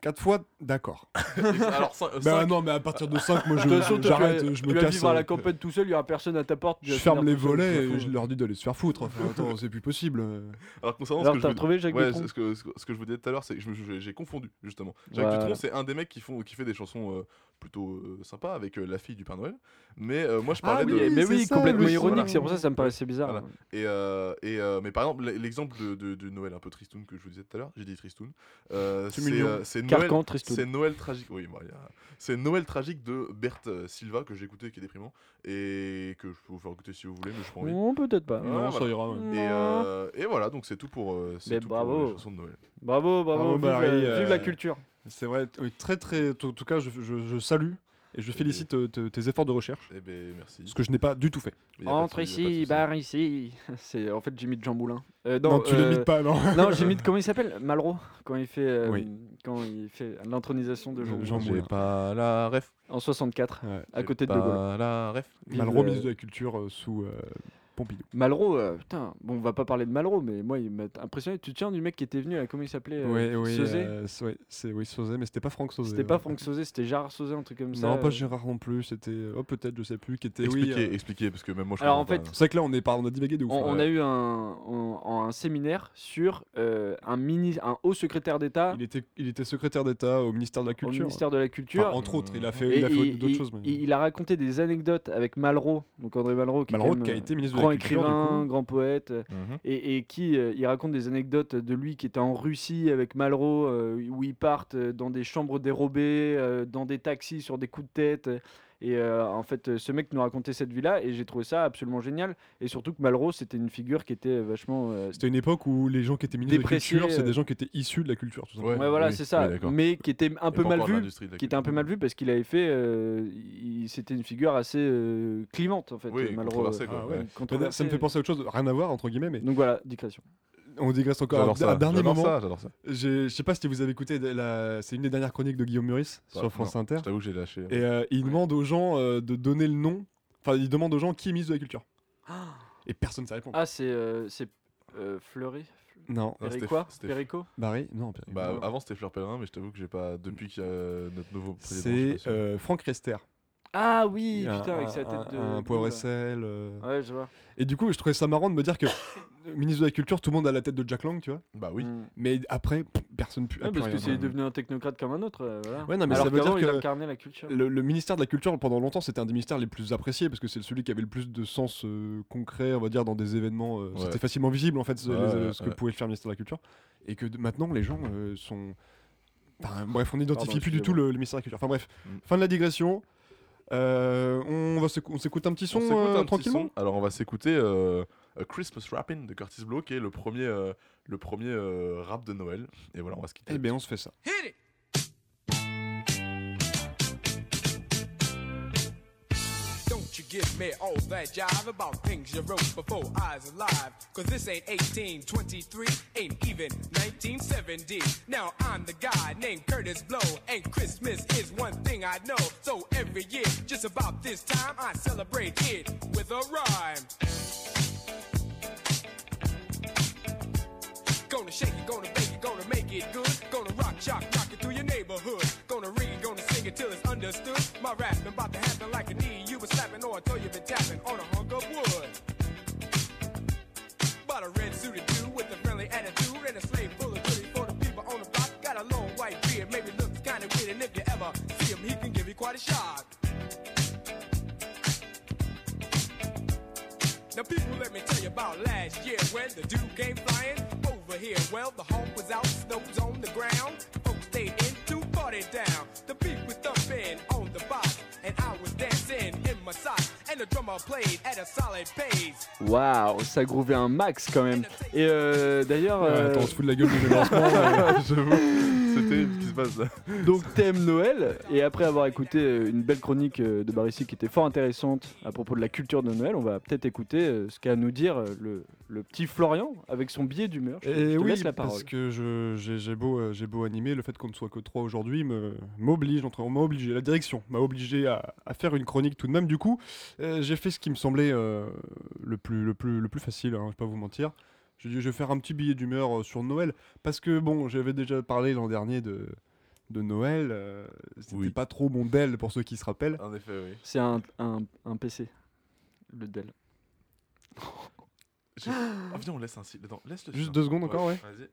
Quatre fois, d'accord. Alors, Bah non, mais à partir de 5, moi je- toi, tu je tu me vas casse. vivre à la euh, campagne tout seul, il y aura personne à ta porte. Je ferme les volets et je leur dis d'aller se faire foutre. Enfin, attends, c'est plus possible. Alors, concernant ce Alors, que je retrouvé Jacques Ouais, ce que, ce que- ce je vous disais tout à l'heure, c'est que me- j'ai confondu justement. Jacques Voilà. Dutronc, c'est un des mecs qui, font, qui fait des chansons euh, plutôt euh, sympas avec euh, la fille du Père Noël. Mais euh, moi je parlais oui, de. mais oui, ça, complètement oui, ironique, voilà. c'est pour ça que ça me paraissait bizarre. Voilà. Et, et euh, mais par exemple, l'exemple de, de, de Noël un peu tristoun que je vous disais tout à l'heure, j'ai dit tristoun. c'est Noël. C'est Noël tragique. Oui, a- c'est Noël tragique de Berthe euh, Silva que j'ai écouté, qui est déprimant et que je peux vous faire écouter si vous voulez, mais je envie. Non, peut-être pas. Non, ça voilà. ira. ouais. Et, euh, et voilà, donc c'est tout pour, euh, tout pour les chansons de Noël. Bravo, bravo, Bravo, vive, Marie, euh, vive la euh, culture. C'est vrai, oui, très très. En tout cas, je, je- je salue et je félicite euh, te- tes efforts de recherche. Eh ben merci. Ce que je n'ai pas du tout fait. Mais y a pas de Entre souci, y a pas de ici, souci. barre ici. C'est en fait j'imite Jean Moulin. Euh, Non, non, tu euh, l'imites pas, non. Non, j'imite comment il s'appelle? Malraux quand il fait euh, Oui. quand il fait l'intronisation de Jean, Jean Moulin. J'ai Moulin. pas la ref. en 64 Ouais. à J'ai côté de pas De Gaulle. la ref. Malraux, euh, ministre de la Culture, euh, sous. euh, Pompidou. Malraux, euh, putain, bon, on va pas parler de Malraux, mais moi, il m'a impressionné. Tu te souviens du mec qui était venu, là, comment il s'appelait euh, oui, oui, Sauzet euh, c'est- ouais, c'est oui, Sauzet, mais c'était pas Franck Sauzet. C'était pas ouais. Franck Sauzet, c'était Gérard Sauzet, un truc comme ça. Non, pas euh. Gérard non plus, c'était. Oh, peut-être, je sais plus, qui était. oui, Expliquez, euh, expliquez, parce que même moi je Alors, en fait, pas. C'est vrai que là, on, est par... on a divagué de ouf. On, hein. on a eu un, un- un séminaire sur euh, un, mini, un haut secrétaire d'État Il était, il était secrétaire d'État au ministère de la au Culture. ministère de la Culture. Enfin, entre autres, il a fait, il a fait d'autres choses. mais- il- a raconté des anecdotes avec Malraux, donc André Malraux, qui, Malraux, a euh, été ministre de grand Culture, écrivain, grand poète, euh, Mhm. et, et qui euh, il raconte des anecdotes de lui qui était en Russie avec Malraux, euh, où ils partent dans des chambres dérobées, dans des taxis sur des coups de tête. Euh, Et euh, en fait, euh, ce mec nous racontait cette vie-là, et j'ai trouvé ça absolument génial. Et surtout que Malraux, c'était une figure qui était vachement euh, C'était une époque où les gens qui étaient ministres de la Culture, c'est euh. des gens qui étaient issus de la culture. tout simplement. Ouais, Ouais, voilà, oui, c'est ça. oui, mais qui était un Et peu mal vu, qui était un peu mal vu parce qu'il avait fait, euh, il- c'était une figure assez euh, clivante en fait. Oui, euh, Malraux, euh, Ah ouais. Ça me fait penser à autre chose, rien à voir entre guillemets, mais Donc voilà, digression. On digresse encore. J'adore Un, ça, un dernier j'adore moment, ça, j'adore ça. je sais pas si vous avez écouté, la... c'est une des dernières chroniques de Guillaume Meurice Bah, sur France non, Inter. Je t'avoue que j'ai lâché. Et euh, il demande aux gens euh, de donner le nom, enfin il demande aux gens qui est ministre de la Culture. Et personne ne sait répondre. Ah, c'est euh, c'est euh, Fleury Non, Non, c'était- c'était- Périco Barry Non, Pierre. Bah, avant c'était Fleur Pellerin, mais je t'avoue que j'ai pas. Depuis qu'il y a notre nouveau président. c'est euh, Franck Rester. Ah oui, Un- putain, avec un- sa tête de. Un, poivre et sel. euh. Ouais, je vois. Et du coup, je trouvais ça marrant de me dire que euh, ministre de la Culture, tout le monde a la tête de Jack Lang, tu vois. Bah oui. Mm. Mais après, personne a Ouais, plus parce que c'est devenu un technocrate comme un autre. euh, voilà. Ouais, non, mais Alors ça veut dire il que incarnait la culture. Le, le ministère de la Culture, pendant longtemps, c'était un des ministères les plus appréciés parce que c'est celui qui avait le plus de sens euh, concret, on va dire, dans des événements. euh, Ouais. C'était facilement visible, en fait, ce, Ouais, les- ouais, ce que ouais. pouvait faire le ministère de la Culture. Et que maintenant, les gens euh, sont. Enfin, bref, on n'identifie plus du tout le ministère de la Culture. Enfin, bref, Mm. fin de la digression. Euh, on va on s'écoute un petit son euh, un petit tranquillement son. Alors on va s'écouter euh, A Christmas Rapping de Curtis Blow, qui est le premier, euh, le premier euh, rap de Noël. Et voilà, on va se quitter. Eh bien, on se fait ça. Give me all that jive about things you wrote before I was alive. Cause this ain't 1823, ain't even 1970. Now I'm the guy named Curtis Blow, and Christmas is one thing I know. So every year, just about this time, I celebrate it with a rhyme. Gonna shake it, gonna bake it, gonna make it good. Gonna rock, shock, rock it through your neighborhood. Gonna read, gonna sing it till it's understood. My rap about to happen like tapping on a hunk of wood. Bought a red suited dude with a friendly attitude and a slave full of goodies for the people on the block. Got a long white beard, maybe looks kinda weird, and if you ever see him, he can give you quite a shock. Now, people, let me tell you about last year when the dude came flying over here. Well, the hawk was out, snow was on the ground. Folks stayed in to party down. The beat was thumping on the box, and I was dancing Waouh, ça grouvait un max quand même. Et euh, d'ailleurs, euh, attends, on se fout de la gueule du lancement. C'est terrible ce qui se passe là. donc thème Noël. Et après avoir écouté euh, une belle chronique euh, de Barissy qui était fort intéressante à propos de la culture de Noël, on va peut-être écouter euh, ce qu'a à nous dire le, le petit Florian avec son billet d'humeur. Je, je Et te oui, laisse la parole. parce que je- j'ai beau, j'ai beau animer, le fait qu'on ne soit que trois aujourd'hui me- m'oblige, entre- on m'a obligé, la direction m'a obligé à, à faire une chronique tout de même. Du coup, j'ai fait ce qui me semblait euh, le, plus, le, plus, le plus facile, hein, je vais pas vous mentir. J'ai dit, je vais faire un petit billet d'humeur euh, sur Noël, parce que bon, j'avais déjà parlé l'an dernier de, de Noël, euh, c'était Oui. pas trop mon Dell pour ceux qui se rappellent. En effet, oui. C'est un, un, un PC, le Dell. J'ai- Ah, viens, on laisse un si- Attends, laisse le Juste silence. deux secondes encore, ouais. Vas-y.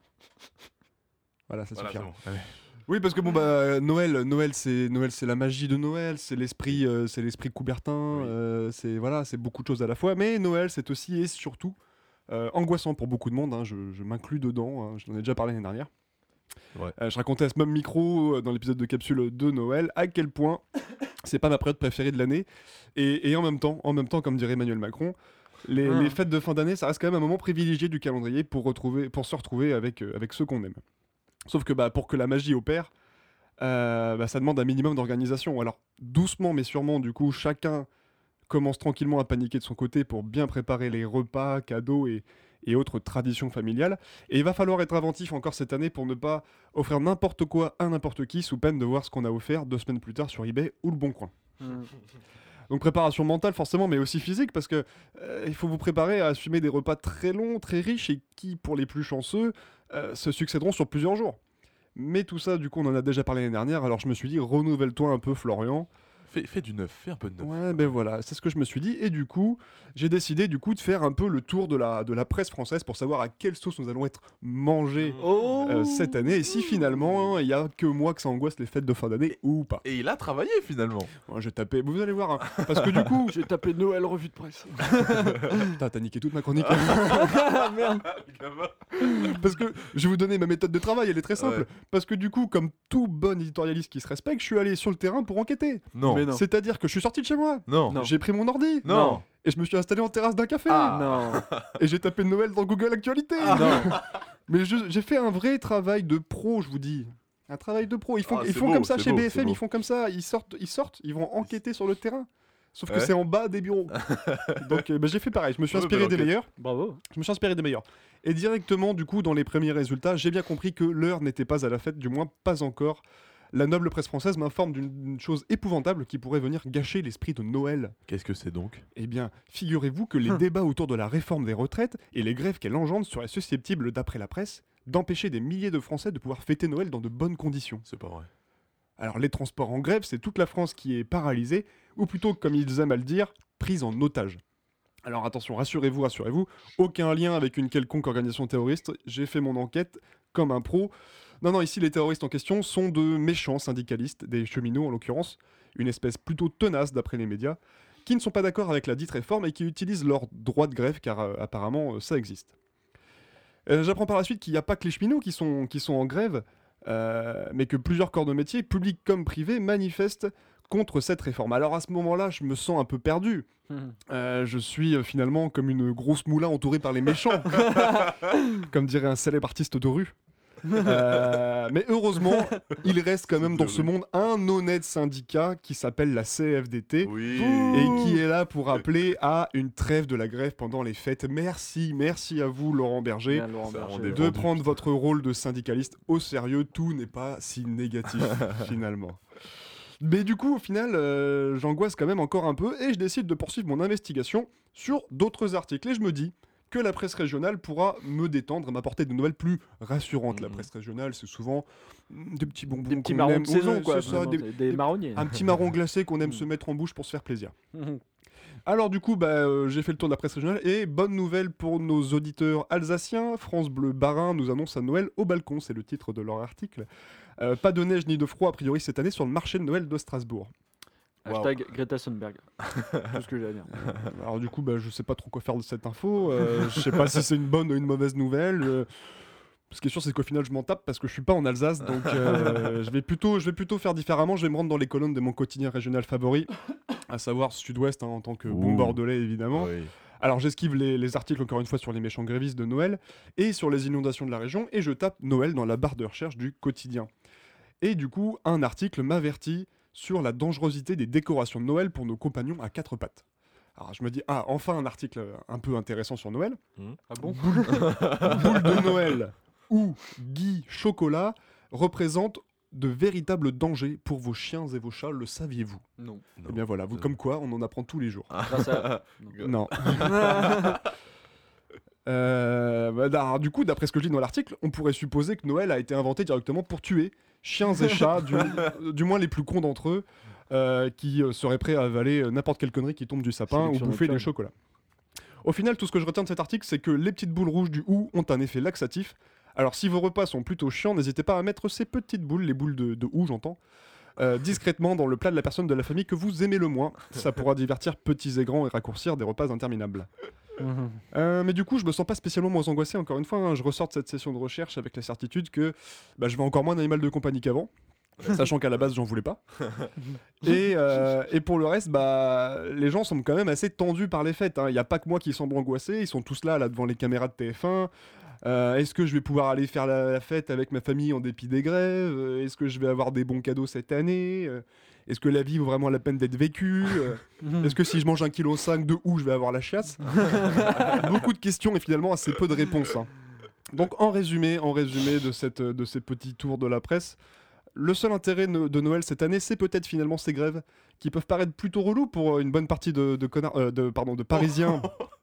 Voilà, ça Voilà, suffira. c'est bon. Allez. Oui, parce que bon bah Noël, Noël c'est Noël, c'est la magie de Noël, c'est l'esprit, euh, c'est l'esprit Coubertin, Oui. euh, c'est voilà, c'est beaucoup de choses à la fois. Mais Noël, c'est aussi et surtout euh, angoissant pour beaucoup de monde. hein, je je m'inclus dedans. hein, J'en ai déjà parlé l'année dernière. Ouais. Euh, je racontais à ce même micro euh, dans l'épisode de capsule de Noël à quel point c'est pas ma période préférée de l'année et, et en même temps, en même temps, comme dirait Emmanuel Macron. Les, Ah. les fêtes de fin d'année, ça reste quand même un moment privilégié du calendrier pour, retrouver, pour se retrouver avec, euh, avec ceux qu'on aime. Sauf que bah, pour que la magie opère, euh, bah, ça demande un minimum d'organisation. Alors doucement mais sûrement, du coup, chacun commence tranquillement à paniquer de son côté pour bien préparer les repas, cadeaux et, et autres traditions familiales. Et il va falloir être inventif encore cette année pour ne pas offrir n'importe quoi à n'importe qui sous peine de voir ce qu'on a offert deux semaines plus tard sur eBay ou le Bon Coin. Hmm. Donc préparation mentale forcément, mais aussi physique, parce que euh, il faut vous préparer à assumer des repas très longs, très riches, et qui, pour les plus chanceux, euh, se succéderont sur plusieurs jours. Mais tout ça, du coup, on en a déjà parlé l'année dernière, alors je me suis dit, renouvelle-toi un peu, Florian. Fais, fais du neuf, fais un peu de neuf. Ouais, ben voilà, c'est ce que je me suis dit. Et du coup, j'ai décidé du coup de faire un peu le tour de la, de la presse française pour savoir à quelle sauce nous allons être mangés Oh euh, cette année. Et si finalement, il y a que moi que ça angoisse les fêtes de fin d'année ou pas. Et il a travaillé finalement. Ouais, j'ai tapé, vous allez voir, hein, parce que du coup, J'ai tapé Noël revue de presse. Putain, t'as niqué toute ma chronique. ah merde parce que je vais vous donner ma méthode de travail, elle est très simple. Ouais. Parce que du coup, comme tout bon éditorialiste qui se respecte, je suis allé sur le terrain pour enquêter. Non. Mais non. C'est-à-dire que je suis sorti de chez moi. Non. Non. J'ai pris mon ordi Non. et je me suis installé en terrasse d'un café Ah. Non. et j'ai tapé Noël dans Google Actualité. Non. Mais j'ai fait un vrai travail de pro, je vous dis. Un travail de pro. Ils font, Ah, ils c'est font beau, comme ça chez beau, BFM, ils font comme ça. Ils sortent, ils sortent, ils vont enquêter sur le terrain. Sauf que c'est en bas des bureaux. Donc euh, bah, j'ai fait pareil. Je me suis Ouais, inspiré belle des meilleurs. Bravo. Je me suis inspiré des meilleurs. Et directement, du coup, dans les premiers résultats, j'ai bien compris que l'heure n'était pas à la fête, du moins pas encore. La noble presse française m'informe d'une chose épouvantable qui pourrait venir gâcher l'esprit de Noël. Qu'est-ce que c'est donc? Eh bien, figurez-vous que les débats autour de la réforme des retraites et les grèves qu'elle engendre seraient susceptibles, d'après la presse, d'empêcher des milliers de Français de pouvoir fêter Noël dans de bonnes conditions. C'est pas vrai. Alors les transports en grève, c'est toute la France qui est paralysée, ou plutôt, comme ils aiment à le dire, prise en otage. Alors attention, rassurez-vous, rassurez-vous, aucun lien avec une quelconque organisation terroriste, j'ai fait mon enquête comme un pro. Non, non, ici les terroristes en question sont de méchants syndicalistes, des cheminots en l'occurrence, une espèce plutôt tenace d'après les médias, qui ne sont pas d'accord avec la dite réforme et qui utilisent leur droit de grève car euh, apparemment euh, ça existe. Euh, J'apprends par la suite qu'il n'y a pas que les cheminots qui sont, qui sont en grève, mais que plusieurs corps de métier, publics comme privés, manifestent contre cette réforme. Alors à ce moment-là, je me sens un peu perdu. Euh, je suis euh, finalement comme une grosse moulin entourée par les méchants, comme dirait un célèbre artiste de rue. Euh, mais heureusement, il reste quand même dans ce monde un honnête syndicat qui s'appelle la CFDT Oui. et qui est là pour appeler à une trêve de la grève pendant les fêtes. Merci, merci à vous Laurent Berger Bien, Laurent de vendu, prendre putain. votre rôle de syndicaliste au sérieux. Tout n'est pas si négatif finalement. Mais du coup, au final, euh, j'angoisse quand même encore un peu et je décide de poursuivre mon investigation sur d'autres articles. Et je me dis que la presse régionale pourra me détendre et m'apporter de nouvelles plus rassurantes. La Mhm. presse régionale, c'est souvent des petits bonbons. Des petits marrons aime. de saison, Ouais, quoi. c'est ça, vraiment, des- marronniers. un petit marron glacé qu'on aime Mhm. se mettre en bouche pour se faire plaisir. Mhm. Alors du coup, bah, euh, j'ai fait le tour de la presse régionale et bonne nouvelle pour nos auditeurs alsaciens. France Bleu Barin nous annonce un Noël au balcon, c'est le titre de leur article. Euh, pas de neige ni de froid a priori cette année sur le marché de Noël de Strasbourg. Hashtag Greta Thunberg. Tout ce que j'ai à dire. Alors du coup, bah, je sais pas trop quoi faire de cette info. euh, je sais pas si c'est une bonne ou une mauvaise nouvelle. euh. Ce qui est sûr, c'est qu'au final, je m'en tape parce que je suis pas en Alsace, donc euh, je vais plutôt, je vais plutôt faire différemment. Je vais me rendre dans les colonnes de mon quotidien régional favori, à savoir Sud-Ouest hein, en tant que bon bordelais évidemment. Oui. Alors j'esquive les, les articles encore une fois sur les méchants grévistes de Noël et sur les inondations de la région et je tape Noël dans la barre de recherche du quotidien. Et du coup, un article m'avertit sur la dangerosité des décorations de Noël pour nos compagnons à quatre pattes. Alors je me dis, ah, enfin un article un peu intéressant sur Noël. Ah bon Boule de Noël ou Guy Chocolat représentent de véritables dangers pour vos chiens et vos chats, le saviez-vous? Non. Eh bien voilà, vous comme quoi, on en apprend tous les jours. À. Non. Euh, bah, alors, du coup, d'après ce que je lis dans l'article, on pourrait supposer que Noël a été inventé directement pour tuer chiens et chats, du, du moins les plus cons d'entre eux, euh, qui euh, seraient prêts à avaler n'importe quelle connerie qui tombe du sapin ou bouffer des chocolats. Au final, tout ce que je retiens de cet article, c'est que les petites boules rouges du hou ont un effet laxatif. Alors, si vos repas sont plutôt chiants, n'hésitez pas à mettre ces petites boules, les boules de, de hou, j'entends, euh, discrètement dans le plat de la personne de la famille que vous aimez le moins. Ça pourra divertir petits et grands et raccourcir des repas interminables. Euh, mais du coup, je me sens pas spécialement moins angoissé. Encore une fois, hein, je ressors de cette session de recherche avec la certitude que bah, je vais encore moins d'animal de compagnie qu'avant, sachant qu'à la base, j'en voulais pas. et, euh, et pour le reste, bah, les gens semblent quand même assez tendus par les fêtes. Il n'y a pas que moi qui semble angoissé. Ils sont tous là, là devant les caméras de TF1. Euh, Est-ce que je vais pouvoir aller faire la, la fête avec ma famille en dépit des grèves? Euh, Est-ce que je vais avoir des bons cadeaux cette année? Euh, Est-ce que la vie vaut vraiment la peine d'être vécue? Est-ce que si je mange un kilo 5 de où je vais avoir la chiasse? Beaucoup de questions et finalement assez peu de réponses. hein. Donc en résumé, en résumé de, cette, de ces petits tours de la presse, le seul intérêt de Noël cette année, c'est peut-être finalement ces grèves qui peuvent paraître plutôt relous pour une bonne partie de, de, euh, de, pardon, de Parisiens.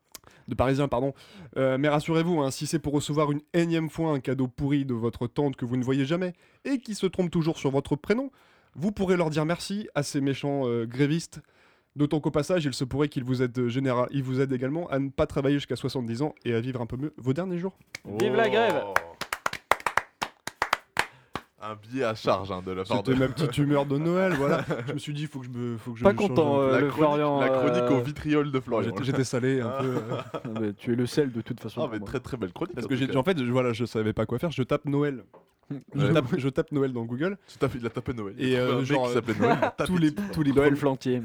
de Parisiens, pardon. Euh, mais rassurez-vous, hein, si c'est pour recevoir une énième fois un cadeau pourri de votre tante que vous ne voyez jamais et qui se trompe toujours sur votre prénom, vous pourrez leur dire merci à ces méchants euh, grévistes. D'autant qu'au passage, il se pourrait qu'ils vous aident, général... ils vous aident également à ne pas travailler jusqu'à 70 ans et à vivre un peu mieux vos derniers jours. Vive la grève. Un billet à charge hein, de la part C'était de ma petite humeur de Noël, voilà. Je me suis dit, il faut que je me, faut que je Pas content, euh, la, le chronique, Florian, la chronique euh, au vitriol de Florian. J'étais- J'étais salé un Ah. peu. euh, tu es le sel de toute façon. Ah, mais moi. très très belle chronique. Parce que j'ai, en fait, je- voilà, je savais pas quoi faire. Je tape Noël. Je, tape, je tape Noël dans Google. Tu tapes- il a tapé Noël. Et, euh, un mec genre, qui Noël. Tous les, tous les, Noël premiers, Flantier.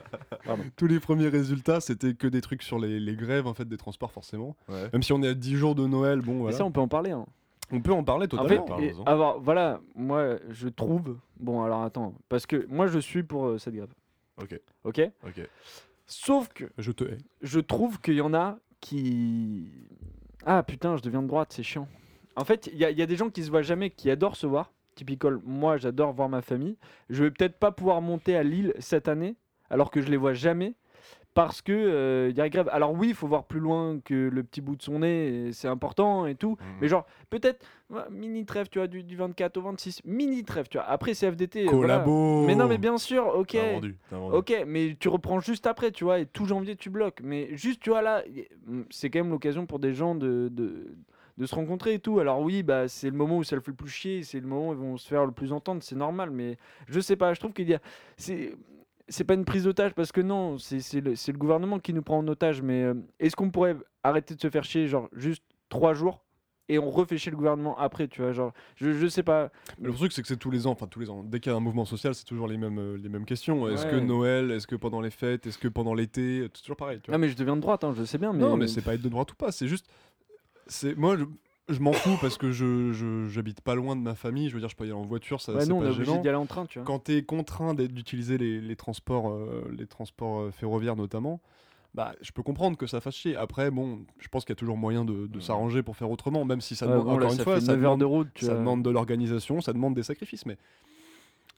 tous les premiers résultats, c'était que des trucs sur les, les grèves en fait des transports forcément. Ouais. Même si on est à 10 jours de Noël, bon ça, on peut en parler. hein. On peut en parler En totalement. fait, parlons-en. et- alors, voilà, moi, je trouve. Bon, alors attends, parce que moi, je suis pour euh, cette grève. Ok. Ok? Ok. Sauf que Je te hais. je trouve qu'il y en a qui. Ah putain, je deviens de droite, c'est chiant. En fait, il y, y a des gens qui se voient jamais, qui adorent se voir. Typical, moi j'adore voir ma famille. Je vais peut-être pas pouvoir monter à Lille cette année, alors que je les vois jamais. Parce que euh, y a grève. Alors oui, il faut voir plus loin que le petit bout de son nez, c'est important et tout. Mhm. Mais genre, peut-être, ouais, mini trêve, tu vois, du, du 24 au 26, mini trêve, tu vois. Après CFDT. euh, voilà. Collabo. Mais non, mais bien sûr, ok. T'as vendu. Ok, mais tu reprends juste après, tu vois, et tout janvier tu bloques. Mais juste, tu vois, là, y- mm, c'est quand même l'occasion pour des gens de, de, de se rencontrer et tout. Alors oui, bah, c'est le moment où ça le fait le plus chier, c'est le moment où ils vont se faire le plus entendre, c'est normal, mais je sais pas, je trouve qu'il y a... C'est... C'est pas une prise d'otage parce que non, c'est, le, gouvernement qui nous prend en otage. Mais euh, est-ce qu'on pourrait arrêter de se faire chier, genre juste trois jours et on refait chier le gouvernement après, tu vois, genre, je, je sais pas. Mais Le truc, c'est que c'est tous les ans, enfin tous les ans. Dès qu'il y a un mouvement social, c'est toujours les mêmes, euh, les mêmes questions. Est-ce que. Noël Est-ce que pendant les fêtes Est-ce que pendant l'été C'est toujours pareil. Tu vois. Non, mais je deviens de droite, hein, je sais bien, mais. Non, mais c'est pas être de droite ou pas. C'est juste, moi, je, je m'en fous parce que je, j'habite pas loin de ma famille. Je veux dire, je peux y aller en voiture, ça. Ouais, c'est nous, on pas est obligé d'y aller en train, tu vois. Quand tu es contraint d'utiliser les, les transports, euh, les transports euh, ferroviaires notamment, bah, je peux comprendre que ça fasse chier. Après, bon, je pense qu'il y a toujours moyen de, de s'arranger pour faire autrement, même si ça Ouais, demande, bon, là, encore une ça fois, fait ça 9 heures demande, de route, tu ça vois. demande de l'organisation, ça demande des sacrifices, mais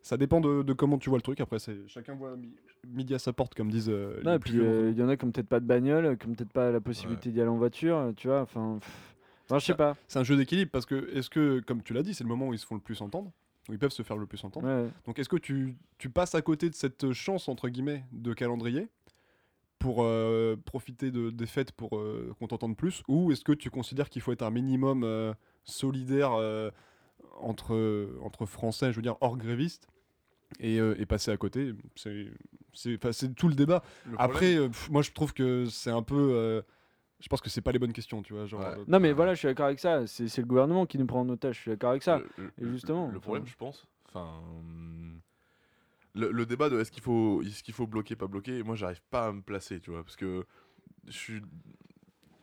ça dépend de, de comment tu vois le truc. Après, c'est chacun voit mi- midi à sa porte, comme disent euh, Non, les et puis euh, il y en a qui ont peut-être pas de bagnole, qui ont peut-être pas la possibilité d'y aller en voiture, euh, tu vois. Enfin, pff. Enfin, je sais pas. C'est un jeu d'équilibre parce que, est-ce que, comme tu l'as dit, c'est le moment où ils se font le plus entendre, où ils peuvent se faire le plus entendre. Ouais. Donc est-ce que tu, tu passes à côté de cette chance, entre guillemets, de calendrier pour euh, profiter de, des fêtes pour euh, qu'on t'entende plus? Ou est-ce que tu considères qu'il faut être un minimum euh, solidaire euh, entre, entre Français, je veux dire, hors grévistes et, euh, et passer à côté? C'est tout le débat. Le Après, euh, pff, moi je trouve que c'est un peu... euh, je pense que c'est pas les bonnes questions, tu vois. Genre, Ouais. euh, Non, mais voilà, je suis d'accord avec ça. C'est c'est le gouvernement qui nous prend en otage. Je suis d'accord avec ça. Le- Et justement, Le enfin- problème, je pense, enfin. hum, Le, le débat de est-ce qu'il faut, est qu'il faut bloquer, pas bloquer, moi j'arrive pas à me placer, tu vois, parce que je suis.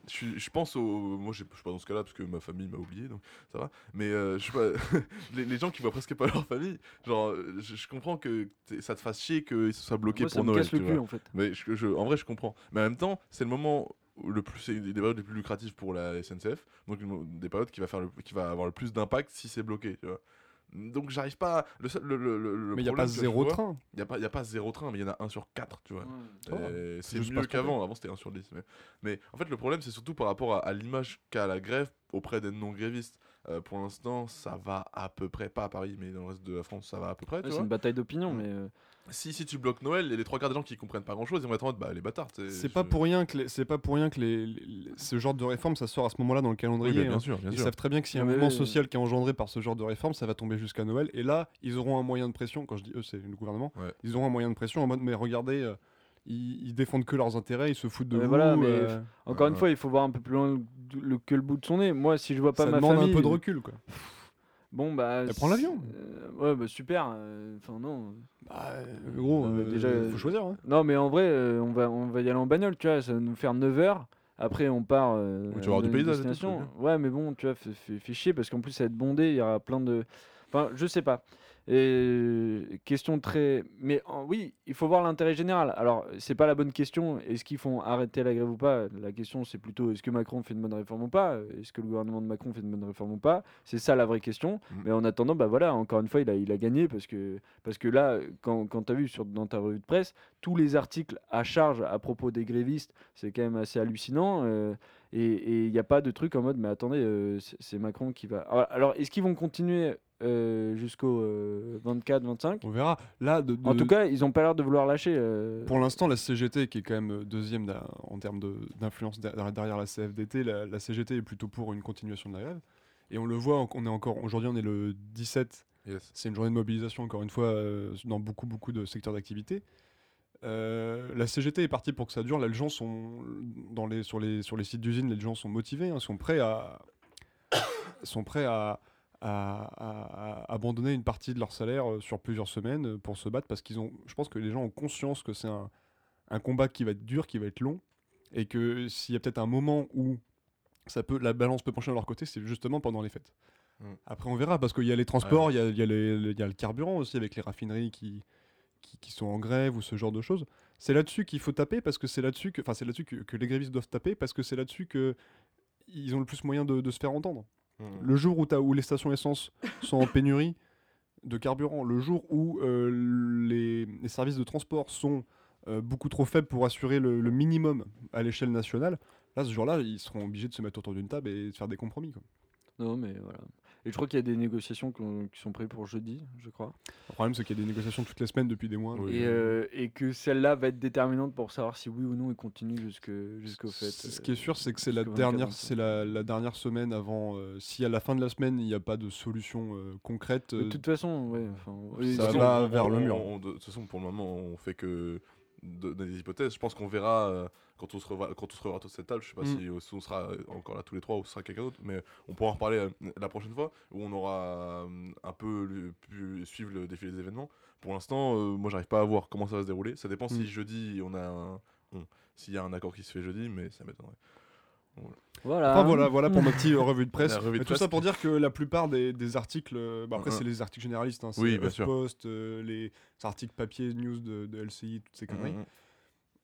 Je, pense au. Moi, je je suis pas dans ce cas-là parce que ma famille m'a oublié, donc ça va. Mais euh, je sais pas. les, les gens qui voient presque pas leur famille, genre, euh, je, je comprends que ça te fasse chier qu'ils se soient bloqués Moi, ça pour me Noël. casse le cul, en fait. Mais je, je- en vrai, je comprends. Mais en même temps, c'est le moment le plus, c'est une des périodes les plus lucratives pour la SNCF. Donc, une des périodes qui va, faire le, qui va avoir le plus d'impact si c'est bloqué. Tu vois. Donc, j'arrive pas. à- Le, seul- le, le, le- mais il n'y a pas zéro vois- train. Il n'y a, pas- y a pas zéro train, mais il y en a un sur quatre, tu vois. Et C'est mieux qu'avant. Avant, c'était un sur 10. Mais, mais en fait, le problème, c'est surtout par rapport à, à l'image qu'a la grève auprès des non-grévistes. Euh, pour l'instant, ça va à peu près, pas à Paris, mais dans le reste de la France, ça va à peu près. Ouais, c'est une bataille d'opinion, mais. euh, Si, si tu bloques Noël, les trois quarts des gens qui comprennent pas grand chose, ils vont être en mode, bah les bâtards. C'est pas pour rien que les- c'est pas pour rien que les, les- ce genre de réforme ça sort à ce moment-là dans le Oui, calendrier. bah, bien hein. sûr, bien Ils sûr. savent très bien que s'il y a un mouvement social qui est engendré par ce genre de réforme, ça va tomber jusqu'à Noël. Et là, ils auront un moyen de pression. Quand je dis eux, c'est le gouvernement. Ouais. Ils auront un moyen de pression en mode mais regardez, euh, ils, ils défendent que leurs intérêts, ils se foutent de Mais vous. voilà, mais euh, Encore une ouais. fois, il faut voir un peu plus loin le- le- que le bout de son nez. Moi, si je vois pas ça ma demande famille. un peu de recul quoi. Bon, bah. Bah, prends l'avion. euh, ouais, bah super. euh, Enfin, non. Bah, gros, euh, déjà, faut choisir. hein. Non, mais en vrai, on, va, on va y aller en bagnole, tu vois. Ça va nous faire 9 heures. Après, on part. euh, Oui, tu vas avoir du paysage c'est Ouais, mais bon, tu vois, fait, fait- fait chier parce qu'en plus, ça va être bondé. Il y aura plein de. Enfin, je sais pas. Et question très. Mais en- oui, il faut voir l'intérêt général. Alors, c'est pas la bonne question. Est-ce qu'ils font arrêter la grève ou pas? La question, c'est plutôt est-ce que Macron fait une bonne réforme ou pas? Est-ce que le gouvernement de Macron fait une bonne réforme ou pas? C'est ça la vraie question. Mm. Mais en attendant, bah voilà, encore une fois, il a, il a gagné parce que, parce que là, quand, quand tu as vu sur, dans ta revue de presse, tous les articles à charge à propos des grévistes, c'est quand même assez hallucinant. euh, et il n'y a pas de truc en mode, mais attendez, euh, c'est Macron qui va. Alors, alors, est-ce qu'ils vont continuer euh, jusqu'au 24-25 On verra. Là, de, En tout cas, ils n'ont pas l'air de vouloir lâcher. euh, Pour l'instant, la CGT, qui est quand même euh, deuxième en termes de- d'influence derrière, derrière la CFDT, la, la CGT est plutôt pour une continuation de la grève. Et on le voit, on est encore aujourd'hui, on est le 17. Yes. C'est une journée de mobilisation, encore une fois, euh, dans beaucoup, beaucoup de secteurs d'activité. Euh, la CGT est partie pour que ça dure. Là, les gens sont dans les, sur, les, sur les sites d'usines, les gens sont motivés, hein, sont prêts à, sont prêts à, à- à- à abandonner une partie de leur salaire euh, sur plusieurs semaines euh, pour se battre parce qu'ils ont. Je pense que les gens ont conscience que c'est un, un combat qui va être dur, qui va être long, et que s'il y a peut-être un moment où ça peut, la balance peut pencher de leur côté, c'est justement pendant les fêtes. Mm. Après, on verra parce qu'il y a les transports, il y, a, y a y a le carburant aussi avec les raffineries qui, qui, qui sont en grève ou ce genre de choses. C'est là-dessus qu'il faut taper parce que c'est là-dessus que, enfin, c'est là-dessus que, que les grévistes doivent taper parce que c'est là-dessus que ils ont le plus moyen de, de se faire entendre. Mm. Le jour où, les stations essence sont en pénurie de carburant, le jour où euh, les, les services de transport sont euh, beaucoup trop faibles pour assurer le, le minimum à l'échelle nationale, là, ce jour-là, ils seront obligés de se mettre autour d'une table et de faire des compromis. quoi. Non, mais voilà. Et je crois qu'il y a des négociations qui, ont- qui sont prévues pour jeudi, je crois. Le problème, c'est qu'il y a des négociations toutes les semaines depuis des mois. Oui. Et, euh, et que celle-là va être déterminante pour savoir si oui ou non il continue jusque- jusqu'au fait. C- Ce qui est sûr, c'est que c'est la jusqu'au 24, dernière, 25. c'est la, la dernière semaine avant. euh, si à la fin de la semaine il n'y a pas de solution euh, concrète, De euh, toute façon, ouais. enfin, oui, Ça va vers on- le mur. on- on- de toute façon, pour le moment, on fait que de- des hypothèses. Je pense qu'on verra euh, quand on se revoit, quand on se revoit à cette table. Je sais pas Mm. si, euh, si on sera euh, encore là tous les trois ou ce sera quelqu'un d'autre, mais on pourra en reparler euh, la prochaine fois où on aura euh, un peu pu suivre le défilé des événements. Pour l'instant, moi, j'arrive pas à voir comment ça va se dérouler. Ça dépend Mm. si jeudi on a un, s'il y a un accord qui se fait jeudi, mais ça m'étonnerait. Voilà. Enfin voilà, voilà pour ma petite euh, revue de presse. Revue de tout presse ça pour dire que la plupart des, des articles, euh, bah après Mhm. c'est les articles généralistes, hein, c'est Oui, bien sûr. Post, les articles papier, news de, de LCI, toutes ces conneries. Mm, mm.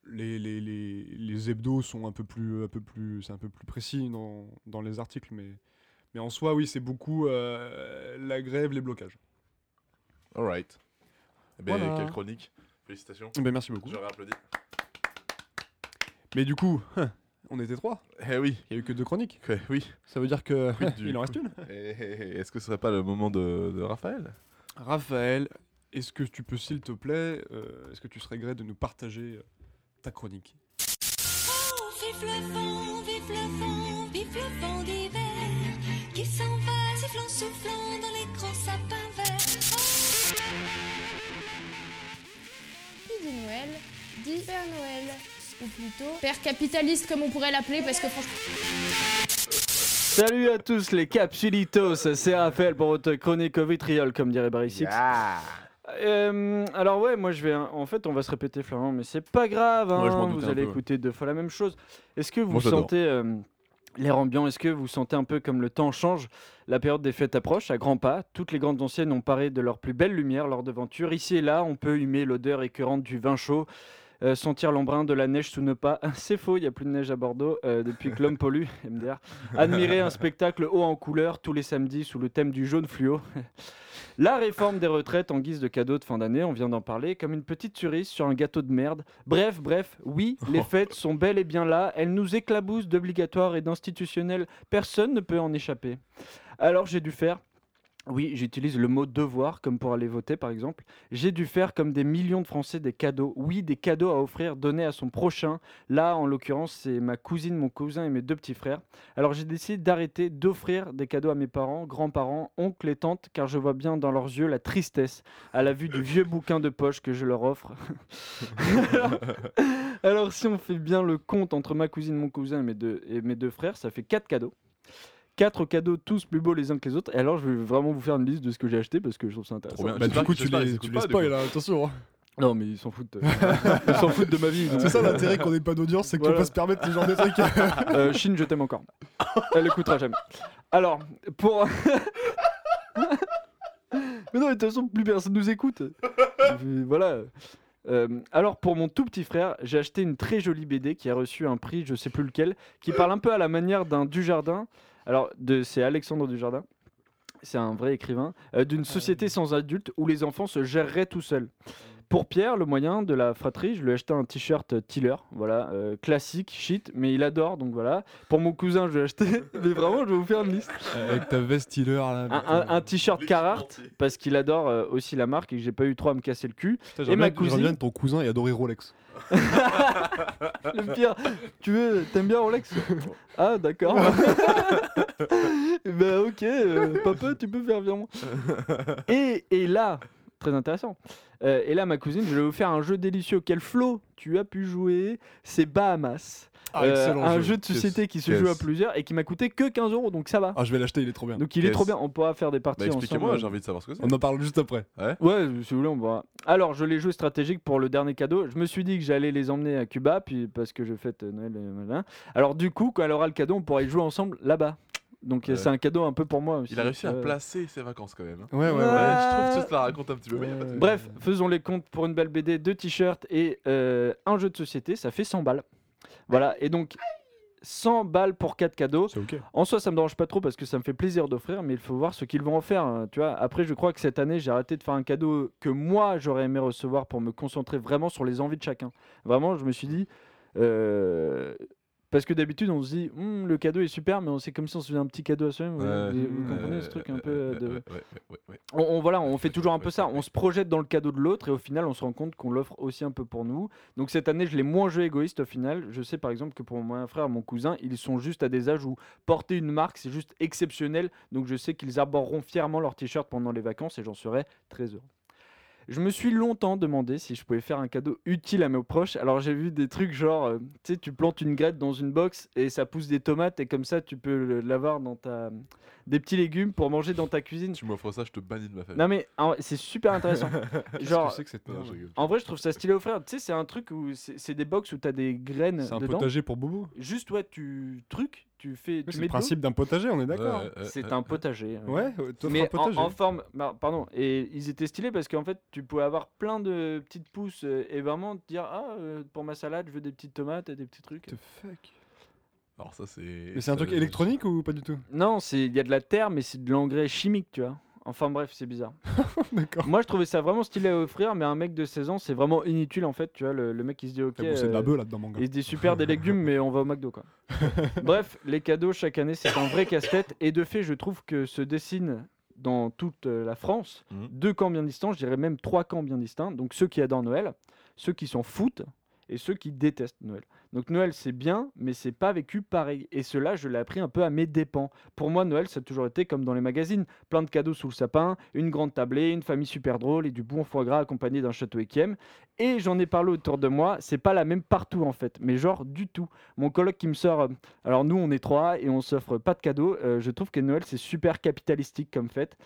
Les, les, les, les hebdos sont un peu plus, un peu plus, c'est un peu plus précis dans, dans les articles, mais, mais en soi oui c'est beaucoup euh, la grève, les blocages. Alright. Eh ben, Voilà. quelle chronique. Félicitations. Ben merci beaucoup. J'aurais applaudi. Mais du coup, on était trois. Eh oui. Il y a eu que deux chroniques. que- oui. Ça veut dire que du- il en reste une. Eh, Est-ce que ce serait pas le moment de, de Raphaël? Raphaël, est-ce que tu peux, s'il te plaît, euh, est-ce que tu serais gré de nous partager euh, ta chronique? Oh, vive le vent, vive le vent, vive le vent d'hiver qui s'en va sifflant, soufflant dans les grands sapins verts. Qui dit Noël dit Père Noël. Ou plutôt Père capitaliste comme on pourrait l'appeler parce que franchement... Salut à tous les capsulitos, c'est Raphaël pour votre chronique au vitriol, comme dirait Barry Six. Euh, alors ouais, moi je vais, en fait, on va se répéter Florent, mais c'est pas grave. Hein, vous allez peu, écouter deux fois la même chose. Est-ce que vous Moi, sentez euh, l'air ambiant? Est-ce que vous sentez un peu comme le temps change? La période des fêtes approche à grands pas. Toutes les grandes anciennes ont paré de leur plus belle lumière lors d'aventure. Ici et là, on peut humer l'odeur écœurante du vin chaud. Euh, sentir l'embrun de la neige sous nos pas. C'est faux, il n'y a plus de neige à Bordeaux euh, depuis que l'homme pollue, MDR. Admirer un spectacle haut en couleur tous les samedis sous le thème du jaune fluo. La réforme des retraites en guise de cadeau de fin d'année, on vient d'en parler, comme une petite cerise sur un gâteau de merde. Bref, bref, oui, les fêtes sont bel et bien là, elles nous éclaboussent d'obligatoires et d'institutionnels, personne ne peut en échapper. Alors j'ai dû faire, oui, j'utilise le mot devoir comme pour aller voter par exemple, j'ai dû faire comme des millions de Français des cadeaux, oui, des cadeaux à offrir, donnés à son prochain. Là, en l'occurrence, c'est ma cousine, mon cousin et mes deux petits frères. Alors j'ai décidé d'arrêter d'offrir des cadeaux à mes parents, grands-parents, oncles et tantes, car je vois bien dans leurs yeux la tristesse à la vue du vieux bouquin de poche que je leur offre. alors, alors, si on fait bien le compte entre ma cousine, mon cousin et mes deux, et mes deux frères, ça fait quatre cadeaux. Quatre cadeaux tous plus beaux les uns que les autres. Et alors je vais vraiment vous faire une liste de ce que j'ai acheté parce que je trouve ça intéressant. Bah, J'espère du coup, tu les, tu les spoil, hein, attention. hein. Non mais ils s'en foutent. ils s'en foutent de ma vie. C'est ça l'intérêt qu'on n'ait pas d'audience, c'est qu'on Voilà. peut se permettre ce genre de trucs. Euh, Chine, je t'aime encore. Elle écoutera jamais. Alors, pour. Mais non, mais de toute façon, plus personne nous écoute. Euh, voilà. Euh, alors pour mon tout petit frère, j'ai acheté une très jolie BD qui a reçu un prix, je sais plus lequel, qui parle un peu à la manière d'un Dujardin. Alors c'est Alexandre Dujardin. C'est un vrai écrivain euh, d'une société sans adultes où les enfants se géreraient tout seuls. Pour Pierre, le moyen de la fratrie, je lui ai acheté un t-shirt Tiller, voilà, euh, classique, shit, mais il adore, donc voilà. Pour mon cousin, je lui ai acheté, mais vraiment, je vais vous faire une liste. Avec ta veste Tiller là. Un, un- un t-shirt Carhartt, parce qu'il adore euh, aussi la marque et que j'ai pas eu trop à me casser le cul. Putain, et ma bien- cousine- bien ton cousin ait adoré Rolex. Le pire, tu veux, t'aimes bien Rolex? Ah, d'accord. bah, ok, euh, papa, tu peux faire virement. Et, et là, très intéressant. euh, et là, ma cousine, je vais vous faire un jeu délicieux. Quel flow tu as pu jouer? C'est Bahamas. Ah, Euh, un jeu. jeu de société qui se Yes. joue à plusieurs et qui m'a coûté que 15 euros, donc ça va. Ah, je vais l'acheter, il est trop bien. Donc il est trop bien, on pourra faire des parties Bah, ensemble. expliquez-moi, j'ai envie de savoir ce que c'est. On en parle juste après. Ouais, si vous voulez, on pourra. Alors, je l'ai joué stratégique pour le dernier cadeau. Je me suis dit que j'allais les emmener à Cuba, puis parce que je fête Noël et. Alors, du coup, quand elle aura le cadeau, on pourra y jouer ensemble là-bas. Donc, euh, Ouais. c'est un cadeau un peu pour moi aussi. Il a réussi à Euh, placer ses vacances quand même. hein. Ouais, ouais, ouais. Ouais, je trouve que tu te la racontes un petit peu. mais de. Bref, faisons les comptes pour une belle BD, deux t-shirts et euh, un jeu de société, ça fait 100 balles. Voilà, et donc 100 balles pour 4 cadeaux. En soi, ça me dérange pas trop parce que ça me fait plaisir d'offrir, mais il faut voir ce qu'ils vont en faire. hein, tu vois. Après, je crois que cette année, j'ai arrêté de faire un cadeau que moi j'aurais aimé recevoir pour me concentrer vraiment sur les envies de chacun. Vraiment, je me suis dit. Euh, Parce que d'habitude, on se dit, Hum, le cadeau est super, mais on c'est comme si on se faisait un petit cadeau à soi-même. vous comprenez Euh, ce truc un euh, peu euh, euh, de- ouais, ouais, ouais, ouais. on, on- voilà, on fait toujours un peu ça. On se projette dans le cadeau de l'autre et au final, on se rend compte qu'on l'offre aussi un peu pour nous. Donc cette année, je l'ai moins joué égoïste au final. Je sais par exemple que pour mon frère, mon cousin, ils sont juste à des âges où porter une marque, c'est juste exceptionnel. Donc je sais qu'ils arboreront fièrement leur t-shirt pendant les vacances et j'en serai très heureux. Je me suis longtemps demandé si je pouvais faire un cadeau utile à mes proches. Alors j'ai vu des trucs genre, euh, tu sais, tu plantes une graine dans une box et ça pousse des tomates et comme ça tu peux l'avoir dans ta... des petits légumes pour manger dans ta cuisine. Tu m'offres ça, je te bannis de ma famille. Non mais en- c'est super intéressant. Genre, que cette Non, en vrai, je trouve ça stylé à offrir. Tu sais, c'est un truc où c'est c'est des box où t'as des graines C'est un dedans. potager pour Bobo. Juste, ouais, tu truc, tu fais, Oui, tu C'est le principe d'un potager, on est d'accord. C'est un potager. Ouais, Mais un potager. en forme, bah, pardon, et ils étaient stylés parce qu'en fait, tu pouvais avoir plein de petites pousses euh, et vraiment te dire ah euh, pour ma salade, je veux des petites tomates et des petits trucs. What the fuck? Alors ça c'est. Mais c'est un truc électronique ou pas du tout? Non, c'est il y a de la terre, mais c'est de l'engrais chimique, tu vois. Enfin bref, c'est bizarre. D'accord. Moi, je trouvais ça vraiment stylé à offrir, mais un mec de 16 ans, c'est vraiment inutile en fait. Tu vois, le, le mec il se dit ok. Bouffé de la euh, bœuf là-dedans, mon gars. Il se dit super des légumes, mais on va au McDo quoi. Bref, les cadeaux chaque année, c'est un vrai casse-tête. Et de fait, je trouve que se dessine dans toute euh, la France Mhm. deux camps bien distincts, je dirais même trois camps bien distincts. Donc ceux qui adorent Noël, ceux qui s'en foutent et ceux qui détestent Noël. Donc Noël c'est bien, mais c'est pas vécu pareil. Et cela, je l'ai appris un peu à mes dépens. Pour moi, Noël, ça a toujours été comme dans les magazines, plein de cadeaux sous le sapin, une grande tablée, une famille super drôle et du bon foie gras accompagné d'un château Ekiem. Et j'en ai parlé autour de moi, c'est pas la même partout en fait, mais genre du tout. Mon coloc qui me sort, euh, alors nous on est trois et on s'offre pas de cadeaux. euh, je trouve que Noël c'est super capitalistique comme fête.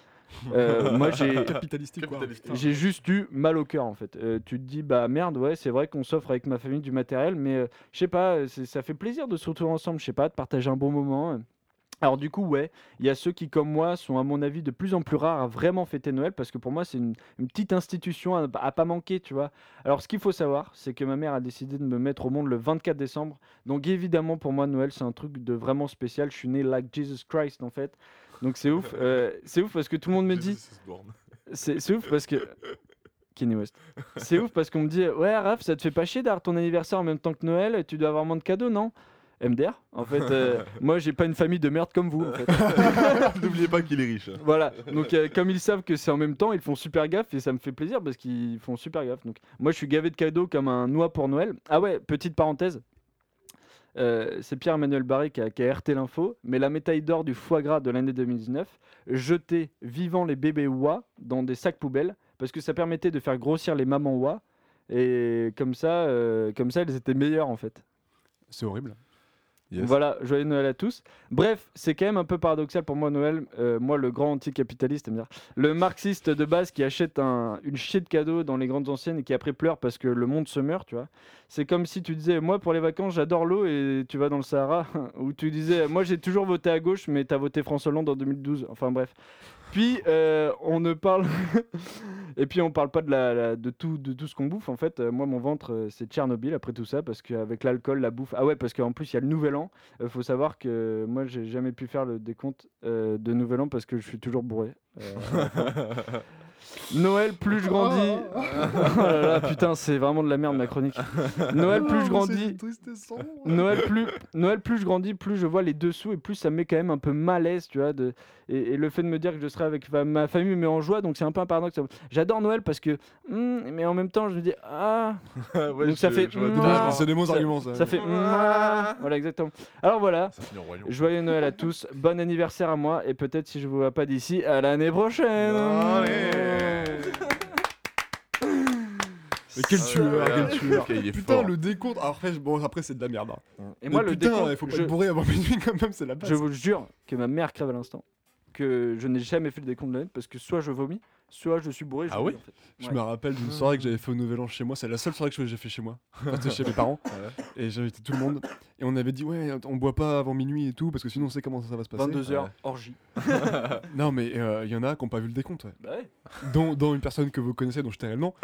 Euh, moi j'ai Capitalistique, quoi. Capitalistique. j'ai juste eu mal au cœur en fait. Euh, tu te dis bah merde ouais c'est vrai qu'on s'offre avec ma famille du matériel mais euh, je sais pas c'est- ça fait plaisir de se retrouver ensemble je sais pas de partager un bon moment. euh. Alors du coup ouais il y a ceux qui comme moi sont à mon avis de plus en plus rares à vraiment fêter Noël parce que pour moi c'est une, une petite institution à, à pas manquer tu vois. Alors ce qu'il faut savoir c'est que ma mère a décidé de me mettre au monde le 24 décembre donc évidemment pour moi Noël c'est un truc de vraiment spécial je suis né like Jesus Christ en fait donc c'est ouf euh, c'est ouf parce que tout le monde me dit c'est ouf parce que. Kanye West. C'est ouf parce qu'on me dit Ouais, Raph, ça te fait pas chier d'avoir ton anniversaire en même temps que Noël et tu dois avoir moins de cadeaux, non? MDR En fait, euh, moi, j'ai pas une famille de merde comme vous. En fait. N'oubliez pas qu'il est riche. Voilà. Donc, euh, comme ils savent que c'est en même temps, ils font super gaffe et ça me fait plaisir parce qu'ils font super gaffe. Donc, moi, je suis gavé de cadeaux comme un noix pour Noël. Ah ouais, petite parenthèse. Euh, c'est Pierre-Emmanuel Barré qui a, qui a RT l'info, mais la médaille d'or du foie gras de l'année 2019, jeter vivant les bébés oies dans des sacs poubelles, parce que ça permettait de faire grossir les mamans oies, et comme ça, euh, comme ça elles étaient meilleures en fait. C'est horrible. Yes. Voilà, joyeux Noël à tous. Bref, c'est quand même un peu paradoxal pour moi Noël. Euh, moi, le grand anticapitaliste, le marxiste de base qui achète un- une chier de cadeaux dans les grandes anciennes et qui après pleure parce que le monde se meurt, tu vois. C'est comme si tu disais, moi pour les vacances, j'adore l'eau et tu vas dans le Sahara. Ou tu disais, moi j'ai toujours voté à gauche, mais t'as voté François Hollande en 2012. Enfin bref. Puis euh, on ne parle et puis on parle pas de la, de tout de tout ce qu'on bouffe en fait. Euh, moi mon ventre euh, c'est Tchernobyl après tout ça parce qu'avec l'alcool, la bouffe. Ah ouais parce qu'en plus il y a le Nouvel An. Il faut savoir que moi j'ai jamais pu faire le décompte de Nouvel An parce que je suis toujours bourré. Euh, Noël plus je grandis. oh là là putain c'est vraiment de la merde ma chronique. Noël plus je grandis. Noël plus, Noël plus je grandis, plus je vois les dessous et plus ça me met quand même un peu malaise, tu vois. De, et, et le fait de me dire que je serai avec ma, famille me met en joie, donc c'est un peu un paradoxe. J'adore Noël parce que, hmm, mais en même temps je me dis ah, Ouais, donc ça fait, hmm, ah, C'est des bons ça- arguments, ça. ça fait, hmm, voilà exactement. Alors voilà. Joyeux Noël à tous, bon anniversaire à moi et peut-être si je vous vois pas d'ici à l'année prochaine. Mais quel tueur, Ah, quel tueur. il est Putain, fort. le décompte. Alors, après, bon, après c'est de la merde. hein. Et Mais moi le putain, décompte, il faut pas je- être bourré avant minuit quand même, c'est la base. Je vous jure que ma mère crève à l'instant. Que je n'ai jamais fait le décompte de l'année parce que soit je vomis, soit je suis bourré. je Ah oui en fait. Je Ouais. me rappelle d'une soirée que j'avais fait au Nouvel An chez moi. C'est la seule soirée que j'ai fait chez moi. Chez mes parents. Et j'ai invité tout le monde. Et on avait dit, ouais, on boit pas avant minuit et tout, parce que sinon on sait comment ça va se passer. 22h, Ouais. orgie. Non, mais il y en a qui n'ont pas vu le décompte. ouais. Bah ouais. Dont, dont une personne que vous connaissez, dont je tairai le nom.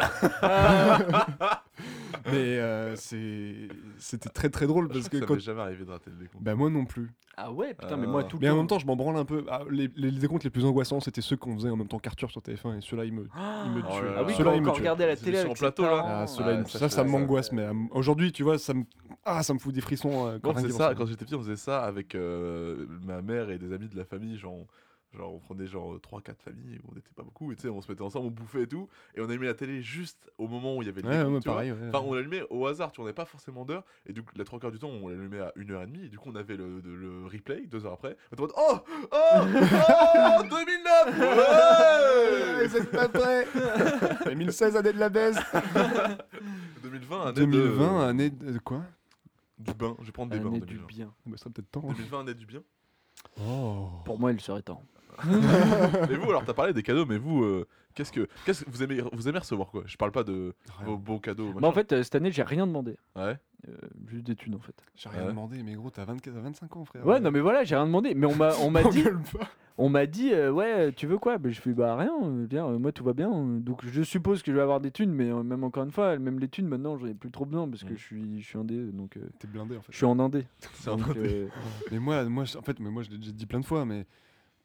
mais euh, c'est- c'était très très drôle Je parce crois que que ça quand. m'est jamais arrivé de rater le décompte. Bah, moi non plus. Ah ouais, putain, Euh, mais moi tout le Mais en même temps, je m'en branle un peu. Ah, les, les décomptes les plus angoissants, c'était ceux qu'on faisait en même temps qu'Arthur sur TF1. Et ceux-là, ils me, ils me Oh tuent. Ah oui, là. Ceux-là, ils me on tuent. regardait à la télé sur plateau, là. Ah, ça, ça, m'angoisse. Mais euh, aujourd'hui, tu vois, ça me, ah, ça me fout des frissons. euh, quand j'étais petit, on faisait ça avec euh, ma mère et des amis de la famille. Genre, genre on prenait genre 3-4 familles, où on n'était pas beaucoup, et tu sais, on se mettait ensemble, on bouffait et tout. Et on allumait la télé juste au moment où il y avait le Ouais, ouais, pareil. ouais. Enfin, on l'allumait au hasard, tu vois, on n'avait pas forcément d'heure. Et du coup, les trois quarts du temps, on l'allumait à 1h30. Et du coup, on avait le, de- le replay deux heures après. On était en mode Oh Oh Oh 2009 Ouais Vous êtes pas prêts 2016, année de la baisse 2020, année 2020, de... année de quoi? Du bain. Je vais prendre des bains en Année du 2020. bien. bah, Ça peut-être temps. hein. 2020, année du bien. Oh. Pour moi, il serait temps. Et vous, alors, t'as parlé des cadeaux, mais vous, euh, qu'est-ce que, qu'est-ce que vous aimez, vous aimez recevoir quoi? Je parle pas de vos beaux cadeaux. Bah, en fait, euh, cette année, j'ai rien demandé. ouais. Euh, juste des thunes en fait. J'ai rien Ouais. demandé, mais gros, t'as 24 t'as 25 ans, frère. Ouais, non, mais voilà, j'ai rien demandé. Mais on m'a on m'a dit, pas. on m'a dit, euh, ouais, tu veux quoi? Bah, Je fais, bah rien, euh, bien, euh, moi tout va bien. euh, Donc je suppose que je vais avoir des thunes, mais euh, même encore une fois, même les thunes, maintenant, j'en ai plus trop besoin parce que Mm. je suis, je suis indé, donc euh, T'es blindé en fait. je suis en indé. C'est un Donc, peu- euh, Mais moi, moi, je- en fait, mais moi, je l'ai déjà dit plein de fois, mais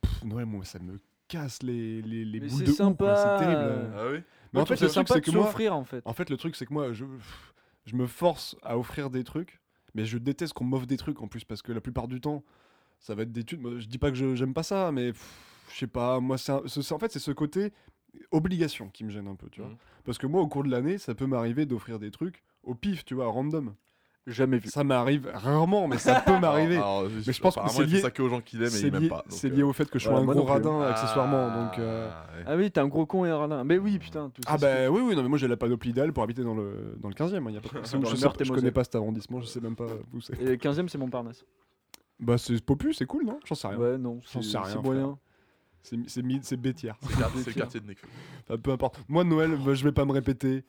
pff, Noël, moi, ça me casse les, les, les boules c'est de sympa, C'est terrible. Ah oui. Mais en fait, c'est le truc, sympa c'est de que moi, s'offrir en fait. en fait, le truc, c'est que moi, je, je me force à offrir des trucs, mais je déteste qu'on m'offre des trucs en plus, parce que la plupart du temps, ça va être des tunes. Moi, je dis pas que je- j'aime pas ça, mais je sais pas, moi, c'est en fait, c'est ce côté obligation qui me gêne un peu, tu vois. Mhm. Parce que moi, au cours de l'année, ça peut m'arriver d'offrir des trucs au pif, tu vois, random. Jamais vu. Ça m'arrive rarement, mais ça peut m'arriver. Mais je pense que c'est lié- ça que aux gens qui l'aiment et C'est ils lié, m'aiment pas. donc, c'est euh, lié au fait que je sois un gros radin, accessoirement. Donc, euh, Ah. Ah oui, t'es un gros con et un radin. Mais oui, putain. Tout Ah bah oui, oui, non, mais moi j'ai la panoplie idéale pour habiter dans le, dans le 15e. hein, y a pas de- c'est où Dans je connais pas cet arrondissement, je sais même pas où c'est. Et le 15ème, c'est Montparnasse. Bah c'est Popu, c'est cool, non? J'en sais rien. Ouais, non, J'en sais rien, c'est moyen. C'est bêtière. C'est le quartier de. Enfin, peu importe. Moi Noël, bah, je vais pas me répéter.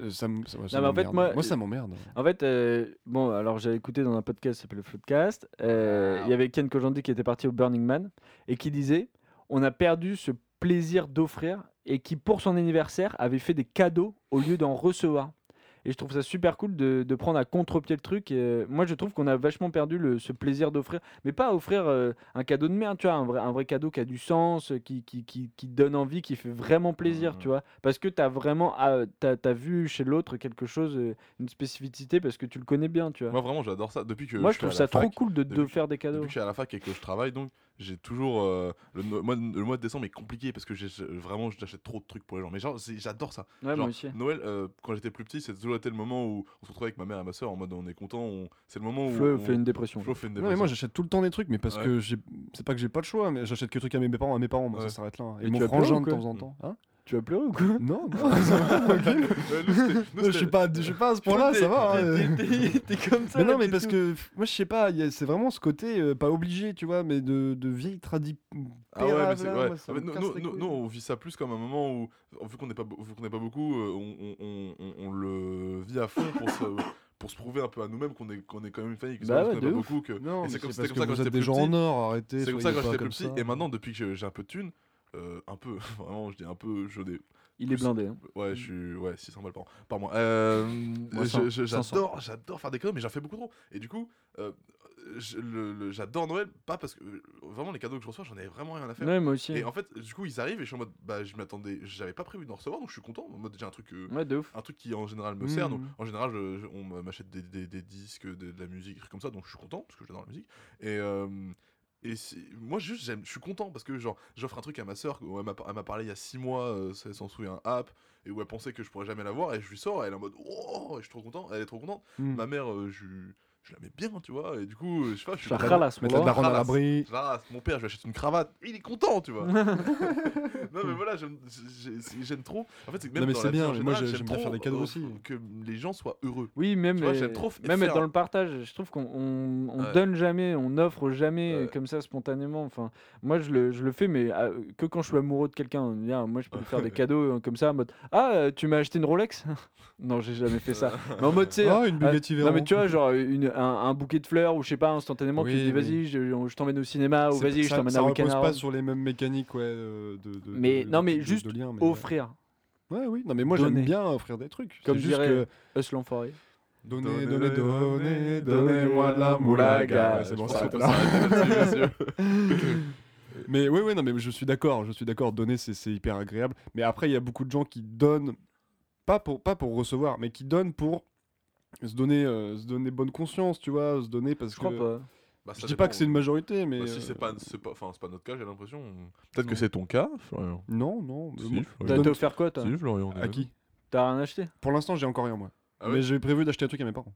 Euh, ça me- ça- ça mais en fait, moi- ça m'emmerde. En fait, euh, bon, alors j'ai écouté dans un podcast qui s'appelle le Floodcast. euh, Il y avait Ken Kojandi qui était parti au Burning Man et qui disait on a perdu ce plaisir d'offrir et qui, pour son anniversaire, avait fait des cadeaux au lieu d'en recevoir. Et je trouve ça super cool de, de prendre à contre-pied le truc. Et, euh, moi, je trouve qu'on a vachement perdu le, ce plaisir d'offrir. Mais pas offrir euh, un cadeau de merde, tu vois, un vrai, un vrai cadeau qui a du sens, euh, qui, qui, qui, qui donne envie, qui fait vraiment plaisir, Mhm. tu vois. Parce que tu as vraiment ah, t'as, vu chez l'autre quelque chose, une spécificité, parce que tu le connais bien, tu vois. Moi, vraiment, j'adore ça. Depuis que Moi, je trouve ça trop cool de, de faire des cadeaux. Depuis que je suis à la fac et que je travaille, donc j'ai toujours. euh, le, mois de- le mois de décembre est compliqué parce que vraiment j'achète trop de trucs pour les gens. Mais genre, j'adore ça. Ouais, Genre, moi aussi. Noël, euh, quand j'étais plus petit, c'était toujours été le moment où on se retrouvait avec ma mère et ma soeur en mode on est content. on- C'est le moment où. Flo on- fait une dépression. Flo fait une Non, mais dépression. moi j'achète tout le temps des trucs, mais parce Ouais. que. C'est pas que j'ai pas le choix, mais j'achète que des trucs à mes parents, à mes parents, moi Ouais. ça s'arrête là. Et Et, mon frangin de temps en temps. Hein? Tu vas pleurer ou quoi Non, non, ça va, tranquille. Non, je suis pas, je suis pas à ce point-là, ça va. hein. T'es comme ça. Mais non, mais parce que moi je sais pas, c'est vraiment ce côté euh, pas obligé, tu vois, mais de, de vieille tradition. Ah ouais, mais c'est ouais. Ah, nous, on vit ça plus comme un moment où, vu qu'on n'est pas, beaucoup, euh, on, le vit à fond pour se, pour se prouver un peu à nous-mêmes qu'on est, qu'on est quand même une famille, que c'est Bah ouais, pas beaucoup que. C'est comme, que ça quand vous j'étais plus gens petit. en or, arrêtez. C'est comme ça pas j'étais plus petit. Et maintenant, depuis que j'ai un peu de thunes, euh, un peu, vraiment, je dis un peu, n'ai Il est blindé. hein. Ouais, je suis. Ouais, 600 balles par, par mois. Euh, Moi, je- cent- je- 500. j'adore, j'adore faire des cadeaux, mais j'en fais beaucoup trop. Et du coup, euh, j'adore Noël, pas parce que. Vraiment, les cadeaux que je reçois, j'en ai vraiment rien à faire. Ouais, moi aussi. Et en fait, du coup, ils arrivent et je suis en mode. Bah, je m'attendais. J'avais pas prévu d'en recevoir, donc je suis content. En mode, j'ai un truc. Ouais, de ouf. un truc qui en général me sert. Donc, Mhm. en général, je- je- on m'achète des, des- des disques, de, de la musique, des trucs comme ça. Donc, je suis content parce que j'adore la musique. Et, et moi, juste, j'aime, je suis content parce que, genre, j'offre un truc à ma soeur. Elle m'a elle m'a parlé il y a 6 mois, euh, ça- elle s'en souvient, un app. Et où elle pensait que je pourrais jamais l'avoir. Et je lui sors, et elle est en mode, oh, et je suis trop content. Elle est trop contente. Hmm. Ma mère, euh, je, je la mets bien, tu vois. Et du coup, je sais pas, je suis ralasse, Mettre la daronne à l'abri. Mon père, je lui achète une cravate. Il est content, tu vois. non, mais voilà, j'aime trop. En fait, c'est même Non, mais c'est bien, en moi, j'aime bien trop, faire des cadeaux euh, aussi. Que les gens soient heureux. Oui, même, euh, trop même dans le partage, je trouve qu'on on, on Ouais. donne jamais, on offre jamais Ouais. comme ça spontanément. Enfin, moi je le, je le fais, mais euh, que quand je suis amoureux de quelqu'un. Bien, Moi je peux lui faire des cadeaux euh, comme ça en mode Ah, euh, tu m'as acheté une Rolex? Non, j'ai jamais fait ça. Mais en mode, tu sais. Ah, une Bugatti euh, non, mais tu vois, genre une, un, un bouquet de fleurs ou je sais pas, instantanément, tu Oui, dis oui. vas-y, je, je t'emmène au cinéma ou vas-y, je ça- t'emmène ça à week-end repose à pas sur les mêmes mécaniques, ouais, euh, de, de- Mais- de- non, mais de- juste de liens, mais, Offrir, Ouais, oui. Non, mais moi j'aime bien offrir des trucs. Comme juste dirait- que Us l'enfoiré. Donnez, Donnez, donnez, donnez, donnez, donnez-moi de la moulaga. C'est bon, ça. Mais oui, oui, non, mais je suis d'accord, je suis d'accord. Donner, c'est c'est hyper agréable. Mais après, il y a beaucoup de gens qui donnent, pas pour, pas pour recevoir, mais qui donnent pour se donner, euh, se donner bonne conscience, tu vois, se donner parce Je que. crois pas. Bah, ça Je dis pas que c'est une majorité, mais. Bah, si euh, c'est pas, c'est pas, enfin, c'est pas notre cas, j'ai l'impression. Peut-être Non. que c'est ton cas, Florian. Non, non. mais Si, moi, Florian. je T'as offert quoi toi Si, Florian. À qui T'as rien acheté Pour l'instant, j'ai encore rien, moi. Ah mais j'ai prévu d'acheter un truc à mes parents.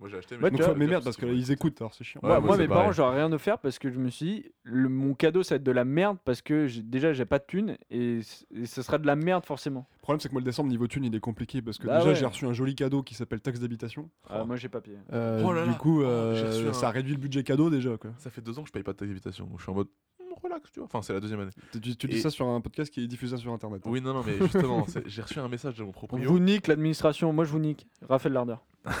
Moi j'ai acheté. Ouais, Donc, vois, mais merde, parce que là, ils écoutent, alors c'est chiant. Ouais, moi, moi, moi, c'est mes parents, j'aurais rien offert parce que je me suis dit, le- mon cadeau, ça va être de la merde parce que j'ai- déjà, j'ai pas de thunes et, c- et ce sera de la merde forcément. Le problème, c'est que moi, le décembre, niveau thune, il est compliqué parce que Bah déjà, ouais. j'ai reçu un joli cadeau qui s'appelle taxe d'habitation. Ah, Oh. moi, j'ai papier. Euh, Oh là du coup, Oh, euh, j'ai reçu un- ça réduit le budget cadeau déjà, quoi. Ça fait deux ans que je paye pas de taxe d'habitation, donc je suis en mode relax, tu vois. Enfin, c'est la deuxième année. Tu, dis Et- ça sur un podcast qui est diffusé sur internet. hein. Oui, non, non, mais justement, j'ai reçu un message de mon On proprio. vous nique l'administration, moi je vous nique. Raphaël Larder.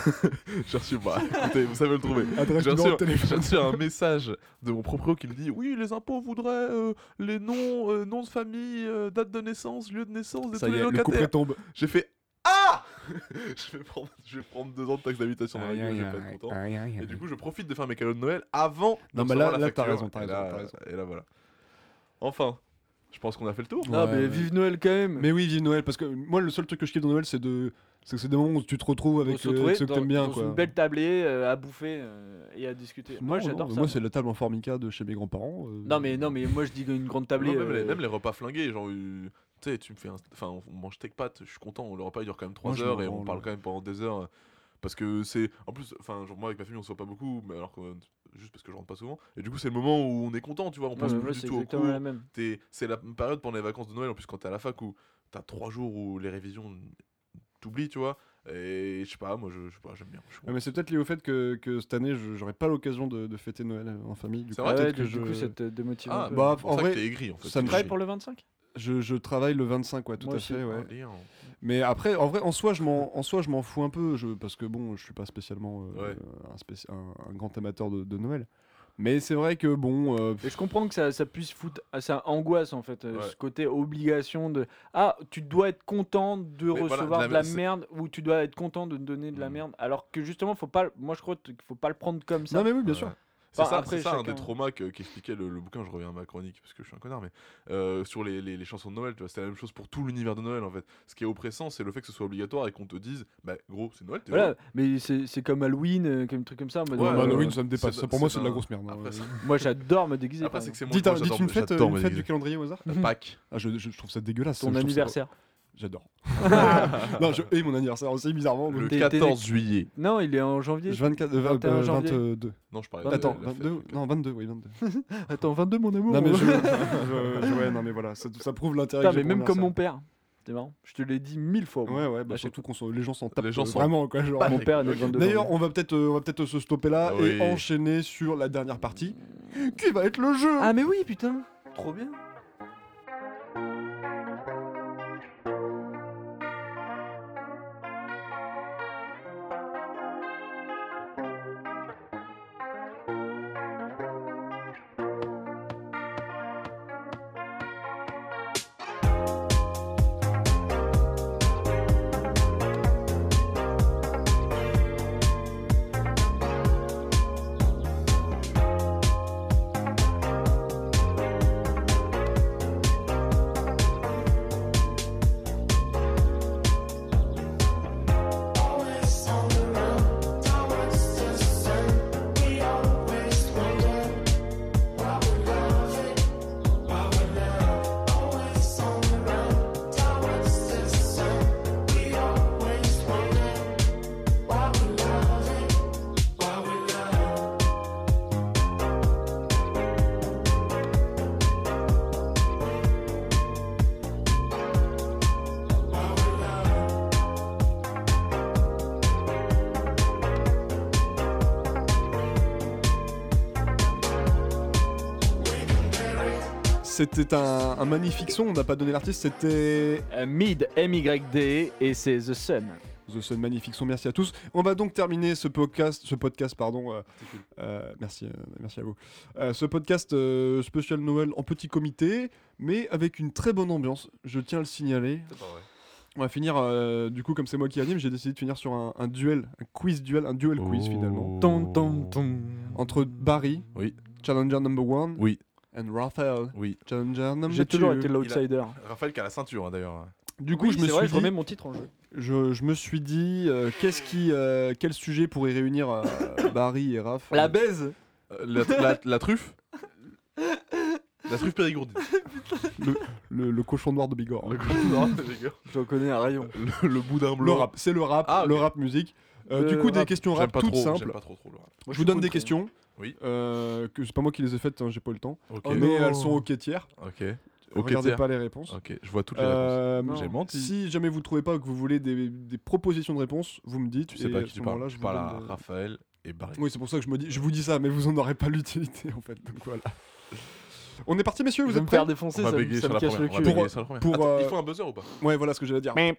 J'ai reçu, bah, écoutez, vous savez le trouver. J'ai reçu, reçu un message de mon proprio qui me dit Oui, les impôts voudraient euh, les noms, euh, noms de famille, euh, date de naissance, lieu de naissance de Ça tous y les le tombe. J'ai fait Ah je, vais prendre, je vais prendre deux ans de taxe d'habitation dans la gueule, je vais pas être content. Et du coup, je profite de faire mes cadeaux de Noël avant de Non, mais recevoir là- la là, t'as raison, t'as raison. Et là, voilà. Enfin, je pense qu'on a fait le tour. Ah, Ouais, mais ouais. vive Noël quand même. Mais oui, vive Noël, parce que moi, le seul truc que je kiffe dans Noël, c'est de. C'est que c'est des moments où tu te retrouves avec se euh, ceux que dans- t'aimes bien, dans quoi. une belle tablée euh, à bouffer euh, et à discuter. moi, Non, j'adore non, ça. Moi, c'est la table en formica de chez mes grands-parents. euh, Non, mais non, mais moi je dis une grande tablée. Non, même, les, même les repas flingués, genre, euh, tu sais, tu me fais un. Enfin, on mange steak pâtes, je suis content, le repas il dure quand même 3 Moi, je heures et on parle ouais. quand même pendant des heures. Parce que c'est. En plus, enfin, genre, moi avec ma famille on se voit pas beaucoup, mais alors que. Juste parce que je rentre pas souvent. Et du coup, c'est le moment où on est content, tu vois, on pense plus du c'est tout au cours. la même. T'es- C'est la période pendant les vacances de Noël, en plus quand t'es à la fac où t'as 3 jours où les révisions t'oublient, tu vois. Et je sais pas, moi je je sais pas, j'aime bien. je suis Ouais, mais c'est peut-être lié au fait que, que cette année, je- j'aurai pas l'occasion de, de fêter Noël euh, en famille. Du C'est coup, vrai, Ah que du je, coup, ça te démotive. Ah, peu. bah, en vrai, aigri en fait. ça me pour le 25 je, je travaille le 25, ouais, tout Moi à aussi. fait, ouais. Mais après, en vrai, en soi, je m'en, en soi, je m'en fous un peu, je, parce que bon, je suis pas spécialement euh, Ouais. un, spéci- un, un grand amateur de, de Noël. Mais c'est vrai que bon, euh, Et je comprends que ça, ça puisse foutre. ah, Ça angoisse en fait, euh, Ouais. ce côté obligation de. Ah, tu dois être content de voilà, recevoir la- de la merde ou tu dois être content de donner de la Mm. merde. Alors que justement, faut pas. Moi, je crois qu'il faut pas le prendre comme ça. non mais oui, bien Ouais. C'est Enfin, ça, après, ça un des traumas que- qu'expliquait le, le bouquin, je reviens à ma chronique parce que je suis un connard, mais euh, sur les, les- les chansons de Noël, c'était la même chose pour tout l'univers de Noël en fait. Ce qui est oppressant, c'est le fait que ce soit obligatoire et qu'on te dise, bah gros, c'est Noël, t'es Voilà, mais c'est c'est comme Halloween, euh, comme truc comme ça. Ouais, euh, bah, ouais, Halloween, ça me dépasse. Ça, pour moi, c'est de la un- grosse merde. hein. Après, Moi, j'adore me déguiser. Après, c'est que c'est j'adore- une fête, du calendrier au hasard Pâques. ah, je, trouve ça dégueulasse. Ton anniversaire. J'adore. non, je hais mon anniversaire aussi, bizarrement. Le T'es- t'es- 14 juillet. Non, il est en janvier. 24, euh, 21 euh, janvier. 22. Non, je parlais de Attends, la fête, 22 le Non, 22, oui, 22. Attends, 22 mon amour. Non, mais je, je- je- ouais, non, mais voilà, ça, ça prouve l'intérêt Putain, que j'ai mais pour même comme mon père. C'était marrant. Je te l'ai dit mille fois. moi. Ouais, ouais, bah À chaque surtout qu'on s'en- les gens s'en tapent Les gens euh, sont vraiment, quoi. Genre. Mon père est né le 22 D'ailleurs, on va peut-être euh, on va peut-être se stopper là Ah et oui. enchaîner sur la dernière partie, qui va être le jeu. Ah mais oui, putain. Trop bien. C'était un, un magnifique son, on n'a pas donné l'artiste, c'était Euh, Mid M-Y-D et c'est The Sun. The Sun, magnifique son, merci à tous. On va donc terminer ce podcast, ce podcast pardon, euh, euh, merci, euh, merci à vous. Euh, ce podcast euh, spécial Noël en petit comité, mais avec une très bonne ambiance, je tiens à le signaler. C'est pas vrai. On va finir, euh, du coup comme c'est moi qui anime, j'ai décidé de finir sur un, un duel, un quiz duel, un duel quiz finalement. Ton, ton, ton. Entre Barry, Oui. challenger number one, Oui. And Raphaël, Oui. J'ai toujours été l'outsider. Raphaël qui a la ceinture hein, d'ailleurs. Du coup, Oui, je me suis vrai, je dit, remets mon titre en jeu. je, je me suis dit, euh, qu'est-ce qui, euh, quel sujet pourrait réunir euh, Barry et Raph La baise Euh, la, la- la truffe La truffe périgourdine. le, le cochon noir de Bigorre. Le coup noir, les gars. J'en connais un rayon. Le, le boudin Le blanc. rap, c'est le rap, Ah, le rap musique. Euh, du coup, des questions rap pas toutes trop, simples. pas trop trop le rap. je vous donne des questions. Oui. Euh, que c'est pas moi qui les ai faites, hein, j'ai pas eu le temps. Oh mais non. elles sont ok tiers. Ok. Ok, Regardez pas les réponses. Ok, je vois toutes les réponses. Euh. J'ai menti. si jamais vous trouvez pas que vous voulez des, des propositions de réponses, vous me dites. Tu sais pas à qui tu parles. Je vous parle à des- Raphaël et Barry. Oui, c'est pour ça que je me dis, je vous dis ça, mais vous en aurez pas l'utilité en fait. Donc voilà. On est parti, messieurs, Vous êtes prêts faire défoncer, On va ça, me- ça sur me la casse le cul. Pour- première. pour, Attends, euh, Il faut un buzzer ou pas? Ouais, voilà ce que j'allais dire. Mais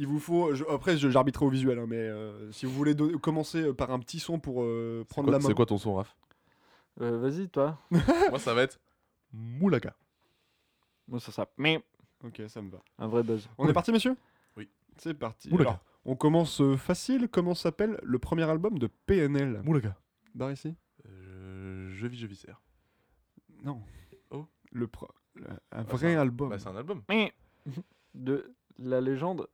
Il vous faut. je- après, j'arbitrerai au visuel, hein, mais euh, si vous voulez do- commencer euh, par un petit son pour euh, prendre quoi- la main. C'est quoi ton son, Raph? Euh, Vas-y, toi. Moi, ça va être Moulaga. Moi, ça sera. Mais Ok, ça me va. un vrai buzz. On est parti, messieurs Oui. C'est parti. Oula. Alors, on commence facile. Comment s'appelle le premier album de PNL Moulaga. Bar ici je vis, je viscère. Non. Oh. Le pro- le- un Bah, vrai un- album. Bah, c'est un album. Mais de la légende.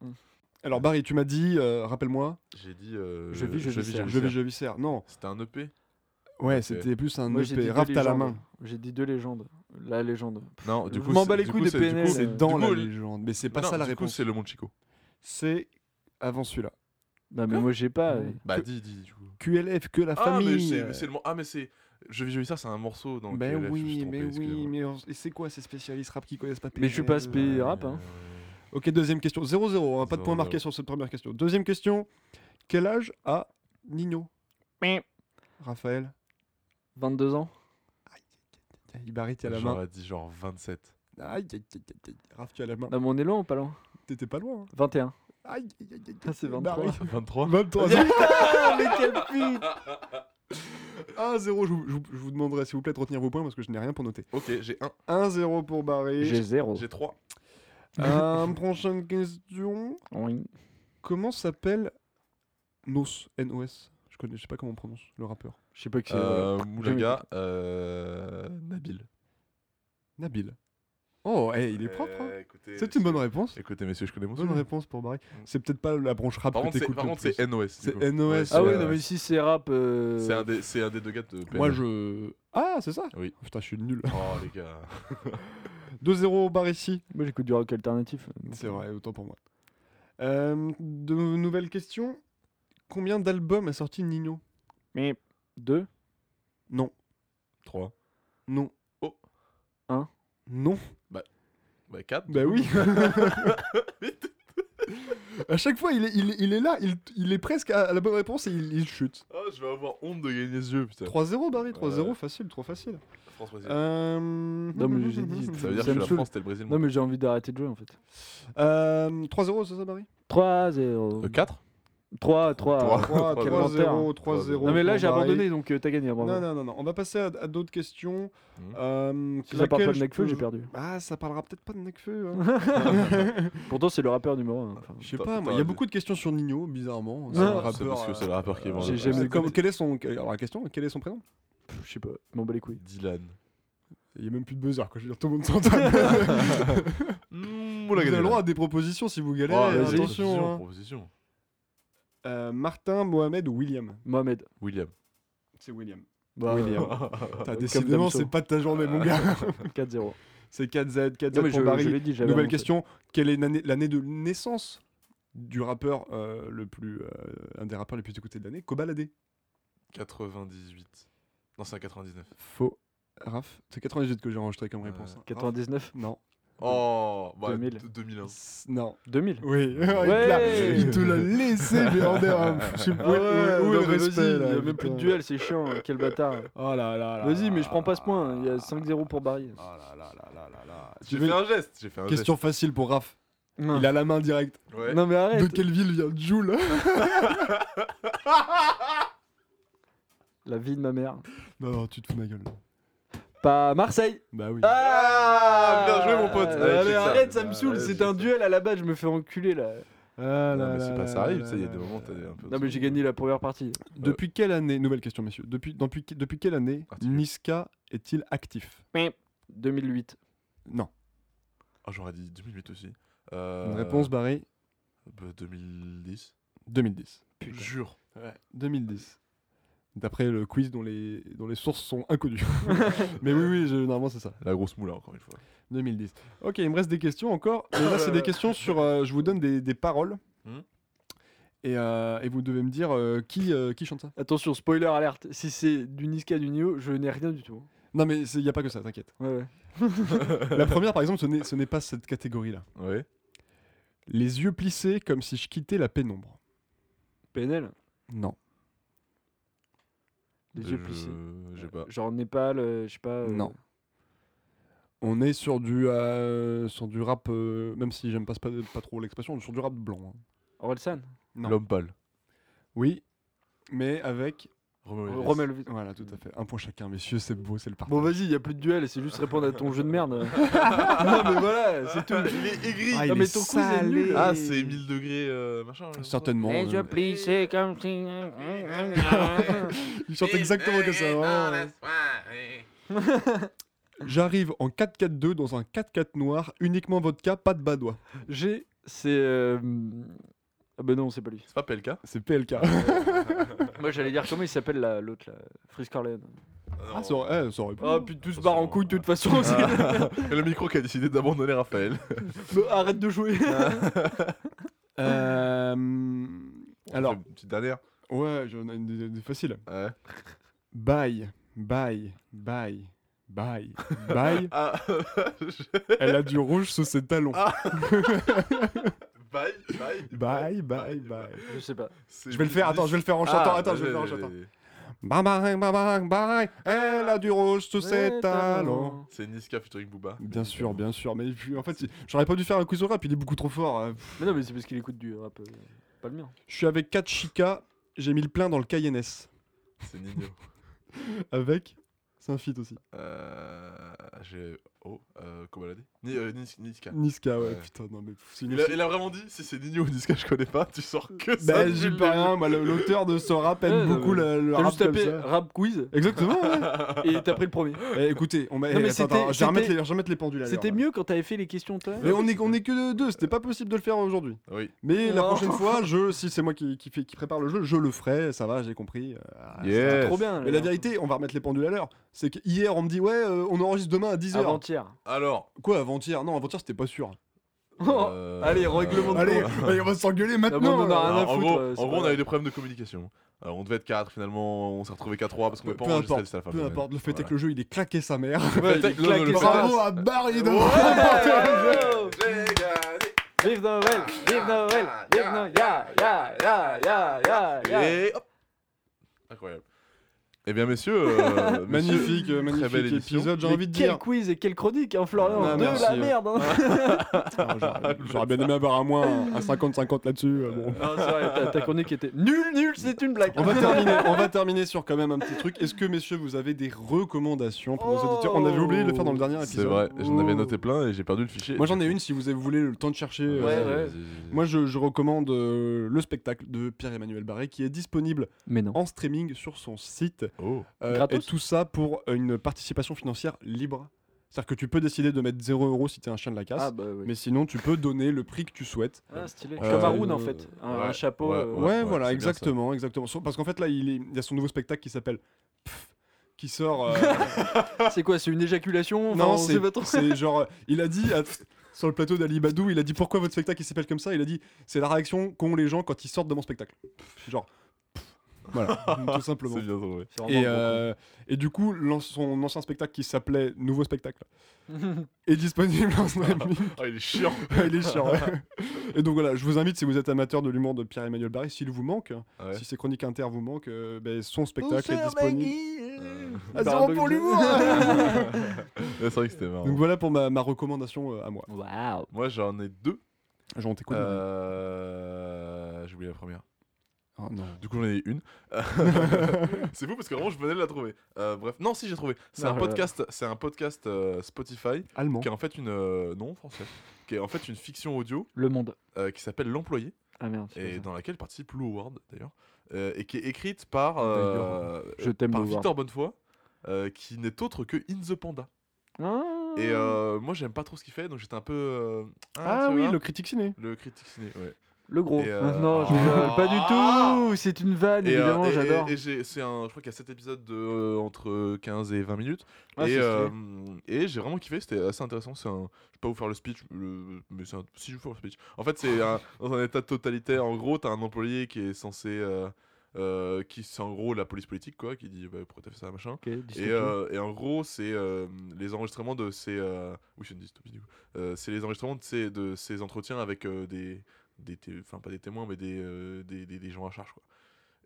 Alors, Barry, tu m'as dit, euh, rappelle-moi, J'ai dit. euh, Je vis, je je vais, je. Non, C'était un EP ouais, c'était plus un Moi, EP. Raph, t'as la main. J'ai dit deux légendes. La légende. Non, du Je coup. m'en bats les couilles des PNL. C'est dans la légende, mais c'est pas non, ça la du coup, réponse. c'est le Monchico. C'est avant celui-là. Non, mais moi, j'ai pas. Bah, dis, dis, du coup. QLF, que la Ah, mais famille. c'est mais c'est le. mo- Ah, mais c'est. Je vis, je viscère, c'est un morceau dans Ben oui, trompé, mais oui, mais c'est quoi ces spécialistes rap qui connaissent pas Mais je suis pas PNL? spé rap. Hein. Ok, deuxième question. 0-0, hein, pas de point 0-0. marqué sur cette première question. Deuxième question. Quel âge a Nino? Raphaël? 22 ans. Ibarri, tu as la main. J'aurais dit genre 27. Aïe, aïe, aïe, aïe. Raph, tu as la main. Non, mais on est loin ou pas loin? T'étais pas loin. hein. 21. Aïe, aïe, aïe, aïe, Ah, c'est aïe. 23. Barry. 23 23 Ah, mais quel pute 1-0, je, vous- je vous- je vous demanderai s'il vous plaît de retenir vos points parce que je n'ai rien pour noter. Ok, j'ai 1. 1-0 pour Barry. J'ai 0. J'ai 3. Euh, prochaine question. Oui. Comment s'appelle Nos N-O-S Je connais, je sais pas comment on prononce le rappeur. Je sais pas qui c'est. Euh, euh, Nabil. Nabil. Oh, eh, il est propre. hein. Euh, écoutez, C'est une bonne réponse. Écoutez, messieurs, je connais mon Bonne son. réponse pour Barry. C'est peut-être pas la branche rap Par que contre, c'est t'écoutes par le contre, plus. c'est NOS. du C'est coup. NOS, Ouais, Ah c'est, oui, euh, non, mais si c'est rap. euh, C'est un, des- c'est un des deux gars de PNL. Moi, je. Ah, c'est ça? Oui. Putain, je suis nul. Oh, les gars. 2-0 Barry ici. Moi, j'écoute du rock alternatif. C'est vrai, autant pour moi. Euh, de nouvelles questions. Combien d'albums a sorti Nino? Mais 2 Non. 3. Non. Oh. Un? Non. Bah. Bah 4. Bah oui. à chaque fois, il est, il est, il est là, il, il est presque à, la bonne réponse et il, il chute. Ah, je vais avoir honte de gagner ce jeu, putain. 3-0, Barry, 3-0, Ouais. facile, trop facile. France-Brésil. Euh... Non, mais j'ai dit, Ça veut dire que me la saoule. France, c'était le Brésil. Non, mais j'ai envie d'arrêter de jouer en fait. Euh, 3-0, c'est ça, Barry? 3-0. 4 3, 3. Trois. 3, quel 3-0, menteur. 3-0. Non, mais là j'ai Barry. abandonné donc euh, t'as gagné. bravo. Non, non, non, non, on va passer à, à d'autres questions. Mhm. Euh, Si ça parle laquelle pas de je Necfeu, peux- j'ai perdu. Ah, ça parlera peut-être pas de Necfeu. Hein. Pourtant, c'est le rappeur numéro 1. Je sais T'as- pas, moi, il y a beaucoup de questions sur Nino, bizarrement. C'est un rappeur, parce que c'est le euh, rappeur qui est vendu. J'ai jamais c'est comme- écouté. quel est son alors la question quel est son prénom? Je sais pas, je m'en bats les couilles. Dylan. il y a même plus de buzzer quoi je veux dire tout le monde s'entend Mmh, vous avez le droit à des propositions si vous galérez Oh, vas-y. attention hein. proposition. Euh, Martin Mohamed ou William Mohamed. William. c'est William Bah, William Putain, Comme décidément c'est pas de ta journée mon gars 4-0. c'est 4Z 4Z Non, mais pour je, Barry je l'ai dit, j'avais nouvelle annoncé. question quelle est l'année de naissance du rappeur euh, le plus euh, un des rappeurs les plus écoutés de l'année? Kobalade 98. Non, c'est un 99. faux Raph c'est 98 que j'ai enregistré comme réponse Euh, hein. 99 non Oh, bah, 2000. d- 2001. S- non 2000 Oui, il, te Ouais. l'a- il te l'a laissé, mais en l'air. Je sais Ah pas où- ouais, où, non, le respect là, il y a même plus de duel, c'est chiant, quel bâtard. Oh là là là. Vas-y, mais je prends pas ce point, il y a là 5-0 pour Barry. Oh là là là là là là. Tu J'ai veux fait un geste. J'ai fait un Question facile pour Raph. Non. Il a la main directe. Ouais. Non mais arrête. De quelle ville vient Joule? La vie de ma mère. Non, non, tu te fous de ma gueule. Pas Marseille. Bah oui. Ah, bien joué, mon pote. Ah, Ouais, mais check ça. arrête, ça me saoule, ouais, c'est un ça. duel à la base, je me fais enculer là. Ah Non, là mais là c'est pas là ça arrive, là tu sais, il y a des moments, t'as un peu. Non mais j'ai gagné la première partie. Depuis quelle année, nouvelle question messieurs, depuis, depuis, depuis quelle année Articulé. Niska est-il actif? 2008. Non. Ah, j'aurais dit 2008 aussi. Euh, Une réponse Barry? bah, 2010. 2010. Jure. Ouais, 2010. D'après le quiz dont les, dont les sources sont inconnues. Mais oui, oui, je- normalement c'est ça. La grosse moula, encore une fois. 2010. Ok, il me reste des questions encore. Et là, c'est des questions sur. euh, je vous donne des, des paroles. Hmm. Et, euh, et vous devez me dire euh, qui, euh, qui chante ça. Attention, spoiler alerte, si c'est du Niska du Nio, je n'ai rien du tout. Non, mais il n'y a pas que ça, t'inquiète. Ouais, ouais. La première, par exemple, ce n'est- ce n'est pas cette catégorie-là. Ouais. Les yeux plissés comme si je quittais la pénombre. PNL, Non. Les Je- yeux plissés. J'ai pas. Genre Népal, euh, je sais pas. euh, Non. On est sur du, euh, sur du rap, euh, même si j'aime pas, pas, pas trop l'expression, sur du rap blanc. hein. Orelsan? Non. L'homme pâle. Oui, mais avec. Romain Elvis. Voilà, tout à fait. Un point chacun, messieurs, c'est beau, c'est le parti. Bon vas-y, y a plus de duel, c'est juste répondre à ton jeu de merde. non mais voilà, c'est tout. Il est aigri. Ah, non il mais est ton est nul. Ah, c'est 1000 degrés euh, machin. Certainement. Les euh, yeux plissés comme si. Il chante exactement comme ça. vraiment. J'arrive en 4-4-2 dans un 4-4 noir, uniquement vodka, pas de badois. J'ai, c'est. euh, Ah bah non, c'est pas lui. C'est pas PLK C'est PLK. Moi j'allais dire comment il s'appelle là, l'autre là, Frisk Orleans. Ah, ça aurait, eh, ça aurait pu. Oh puis tout se barre en couille de toute façon. c'est- Le micro qui a décidé d'abandonner Raphaël. Mais Arrête de jouer. Euh, Alors, une petite dernière. ouais, j'en ai une des- des faciles. Ouais. Bye, bye, bye, bye, bye. Ah, Elle a du rouge sous ses talons. bye, bye. Bye, bye, bye. Je sais pas. C'est Je vais le faire, attends, je vais le faire en Ah, chantant. Attends, je vais le faire en chantant. vas-y. Bye, bye, bye, bye, bye. Elle a du rouge sous ses talons. C'est Niska featuring Booba. Bien sûr, bien sûr, mais en fait, j'aurais pas dû faire un quiz au rap, il est beaucoup trop fort. pff. Mais non mais c'est parce qu'il écoute du rap, euh, pas le mien. Je suis avec 4 chicas, j'ai mis le plein dans le Cayenne S. C'est Nino. Avec C'est un feat aussi. Euh, J'ai. Oh, euh, comment elle a dit Ni, euh, Nis- Niska. Niska, ouais, Ouais. putain, non mais Il a, il a vraiment dit si c'est Nino ou Niska, je connais pas, tu sors que ça. Bah, le pas rien, moi, le- l'auteur de ce rap aime Ouais, beaucoup le, le T'as rap juste tapé ça. rap quiz Exactement, ouais. et t'as pris le premier. Eh, écoutez, on m'a. Non, mais attends, c'était- attends, je vais remettre les, je vais remettre les pendules à l'heure, C'était mieux quand t'avais fait les questions toi. Mais on est, on est que deux, c'était pas possible de le faire aujourd'hui. Oui. Mais la prochaine fois, je, si c'est moi qui, qui, fait, qui prépare le jeu, je le ferai, ça va, j'ai compris. euh, ah, Yes. Trop bien. Mais la vérité, on va remettre les pendules à l'heure. C'est que hier, on me dit, ouais, euh, on enregistre demain à 10h. Alors. Quoi, avant-hier Non, avant-hier, c'était pas sûr. Euh, allez, règlement de Allez, on va s'engueuler maintenant. En gros, on grave. avait des problèmes de communication. Euh, on devait être 4, finalement, on s'est retrouvé qu'à 3 parce qu'on Peu, n'avait pas enregistré importe, la peu importe, le fait est que le jeu il est claqué sa mère. À Barry de Vive Noël, vive Noël, vive Noël, ya, ya, ya, ya. Et hop Incroyable. Eh bien, messieurs, euh, Magnifique, euh, magnifique belle épisode, j'ai envie de quel dire. quiz et quelle chronique, hein, Florian Ah, De merci, la euh. merde hein. Ah, j'aurais- bien aimé avoir un moins un 50-50 là-dessus. euh, bon. Non, c'est vrai, ta, ta chronique était nulle, nulle, c'est une blague On va terminer, on va terminer sur quand même un petit truc. Est-ce que messieurs vous avez des recommandations pour nos Oh. auditeurs? On avait oublié de le faire dans le dernier C'est épisode. vrai, j'en avais Oh. noté plein et j'ai perdu le fichier. Moi j'en ai une si vous voulez le temps de chercher. euh, Ouais, vas-y. Moi je, je recommande euh, le spectacle de Pierre-Emmanuel Barré qui est disponible Mais non. en streaming sur son site. Oh. Euh, et tout ça pour une participation financière libre. C'est-à-dire que tu peux décider de mettre 0 euros si t'es un chien de la casse. Ah bah oui. Mais sinon, tu peux donner le prix que tu souhaites. Ah, stylé. Euh, Comme Haroun en fait. Un, ouais, un chapeau. ouais, euh, Ouais, ouais, voilà, exactement, exactement. Parce qu'en fait, là, il, est- il y a son nouveau spectacle qui s'appelle Pff, qui sort. euh, C'est quoi C'est une éjaculation? Enfin, non, on c'est trop. genre. Il a dit à- sur le plateau d'Ali Badou, il a dit pourquoi votre spectacle s'appelle comme ça? Il a dit c'est la réaction qu'ont les gens quand ils sortent de mon spectacle. Genre. Voilà, tout simplement. C'est bien. C'est Et, euh, et du coup, son ancien spectacle qui s'appelait Nouveau spectacle est disponible en streaming. Ah, il est chiant. il est chiant. ouais. Et donc voilà, je vous invite si vous êtes amateur de l'humour de Pierre-Emmanuel Barré, s'il vous manque, Ouais. si ses chroniques inter vous manquent, euh, ben, son spectacle est disponible. Euh, Ah, Bah, bah, pour l'humour ouais, c'est vrai que c'était marrant. Donc voilà pour ma, ma recommandation euh, à moi. Waouh. Moi, j'en ai deux. J'en t'écoute. Euh... J'ai oublié la première. Oh non. Du coup, j'en ai une. c'est fou parce que vraiment, je venais de la trouver. Euh, bref, non, si j'ai trouvé. C'est un podcast. C'est un podcast euh, Spotify Allemand. qui est en fait une euh, non français, qui est en fait une fiction audio Le monde. euh, qui s'appelle L'employé Ah merde. c'est et pas ça. dans laquelle participe Lou Howard d'ailleurs euh, et qui est écrite par euh, Je t'aime, par Lou Howard. Victor Bonnefoy euh, qui n'est autre que In the Panda. Ah. Et euh, moi, j'aime pas trop ce qu'il fait, donc j'étais un peu. euh, Ah tu oui, vois, le critique ciné. le critique ciné. Ouais. Le gros. Euh, Non, je ah. Pas du tout. C'est une vanne, Et, euh, évidemment, j'adore. et- et j'ai- c'est un, je crois qu'il y a 7 épisodes de euh, entre 15 et 20 minutes. Ah, et euh, et j'ai vraiment kiffé, c'était assez intéressant. C'est un, je vais pas vous faire le speech, le- mais c'est un, si je vous fais le speech. En fait, c'est dans un état totalitaire. En gros, t'as un employé qui est censé, euh, euh, qui c'est en gros la police politique quoi, qui dit bah, pourquoi t'as fait ça machin. Et, euh, et en gros, c'est euh, les enregistrements de ces. euh, Oui, c'est une dystopie du coup. Euh, c'est les enregistrements de ces, de ces entretiens avec euh, des. Des Enfin, pas des témoins, mais des, euh, des, des, des gens à charge quoi.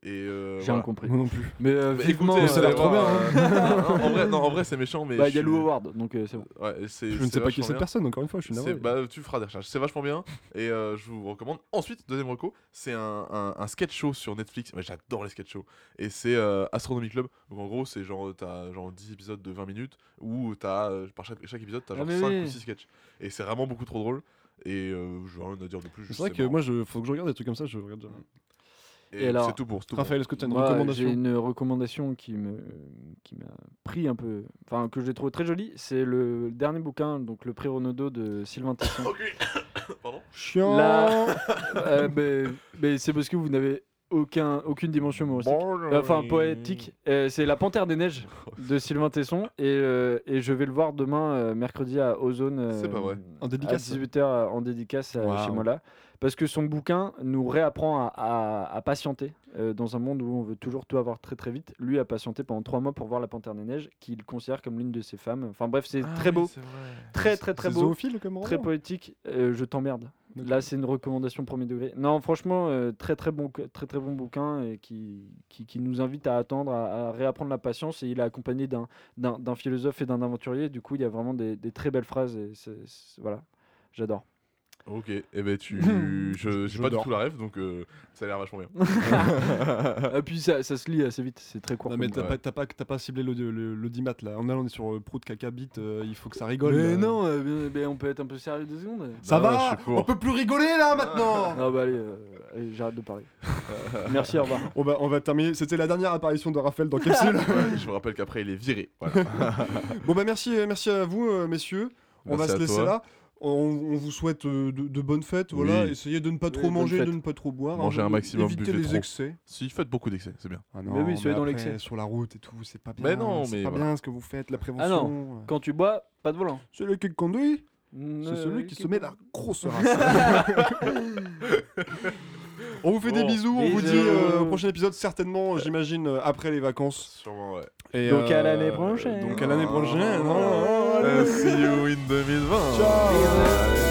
Et euh, J'ai voilà. rien compris. Moi non plus. Mais euh, Bah, vivement, écoutez, ça a l'air trop bien, hein. euh, non, en vrai, non, en vrai c'est méchant, mais. Bah, il y a Lou Howard, donc euh, c'est bon. Ouais, c'est- Je ne sais pas qui est cette personne, encore une fois, je suis navré. bah, tu feras des recherches. C'est vachement bien et euh, je vous recommande. Ensuite, deuxième reco, c'est un, un, un sketch show sur Netflix. J'adore les sketch shows. Et c'est euh, Astronomy Club. Donc en gros, c'est genre, t'as genre 10 épisodes de 20 minutes où t'as, par chaque, chaque épisode, t'as Ah, genre mais 5 oui. ou 6 sketchs. Et c'est vraiment beaucoup trop drôle. Et euh, je n'ai rien à dire de plus. C'est vrai que marrant. moi, je faut que je regarde des trucs comme ça, je regarde jamais. Et, Et alors, c'est tout pour. tout. Raphaël, est-ce que tu as une Moi, recommandation J'ai une recommandation qui me qui m'a pris un peu, enfin que j'ai trouvé très jolie. C'est le dernier bouquin, donc le prix Renaudot de Sylvain Tesson. Ok. Pardon. Chiant Là, euh, mais, mais c'est parce que vous n'avez aucun aucune dimension humoristique. Euh, Enfin, poétique. Euh, c'est La Panthère des Neiges de Sylvain Tesson. Et, euh, et je vais le voir demain, euh, mercredi, à Ozone. euh, C'est pas vrai. En À dédicace 18h en dédicace chez moi là. Parce que son bouquin nous réapprend à, à- à patienter euh, dans un monde où on veut toujours tout avoir très très vite. Lui a patienté pendant trois mois pour voir La Panthère des Neiges, qu'il considère comme l'une de ses femmes. Enfin bref, c'est Ah très beau, c'est vrai. très très très beau, zoophile comme très poétique. Euh, je t'emmerde. Là, c'est une recommandation premier degré. Non, franchement, euh, très très bon, très très bon bouquin et qui, qui, qui nous invite à attendre, à, à réapprendre la patience. Et il est accompagné d'un philosophe et d'un aventurier. Du coup, il y a vraiment des, des très belles phrases. Et voilà, j'adore. Ok, et ben tu. je J'ai pas du dors. tout la rêve, donc euh, ça a l'air vachement bien. Et puis ça, ça se lit assez vite, c'est très court. Non mais comme t'as Ouais. pas, t'as pas, t'as pas ciblé l'audi- le- l'audimat là. En allant on est sur euh, Prout caca bite, euh, il faut que ça rigole. Mais là. non, euh, mais- mais on peut être un peu sérieux deux secondes. Ça Non, je va suis pour. On peut plus rigoler là maintenant Ah bah allez, euh, allez, j'arrête de parler. Merci, au revoir. on va, on va terminer. C'était la dernière apparition de Raphaël dans Capsule. Ouais, je vous rappelle qu'après il est viré. Voilà. bon bah merci, euh, merci à vous euh, messieurs. On Merci va à se laisser toi. là. On, on vous souhaite euh, de, de bonnes fêtes. Voilà. Oui. Essayez de ne pas trop manger, de ne pas trop boire. Mangez hein, un maximum, Évitez buvez les trop. excès. si, faites beaucoup d'excès, c'est bien. Ah Mais oui, soyez dans l'excès. Sur la route et tout, c'est pas bien. Mais non, c'est mais pas voilà. bien ce que vous faites, la prévention. Ah non. Quand tu bois, pas de volant. Celui qui conduit, c'est celui qui se met la grosse race. on vous fait des bisous, on vous dit euh, au prochain épisode, certainement, j'imagine, euh, après les vacances. Sûrement, ouais. Et, Donc à euh, l'année prochaine. Donc à l'année prochaine. Oh. Oh. Uh, see you in 2020. Ciao. Allez.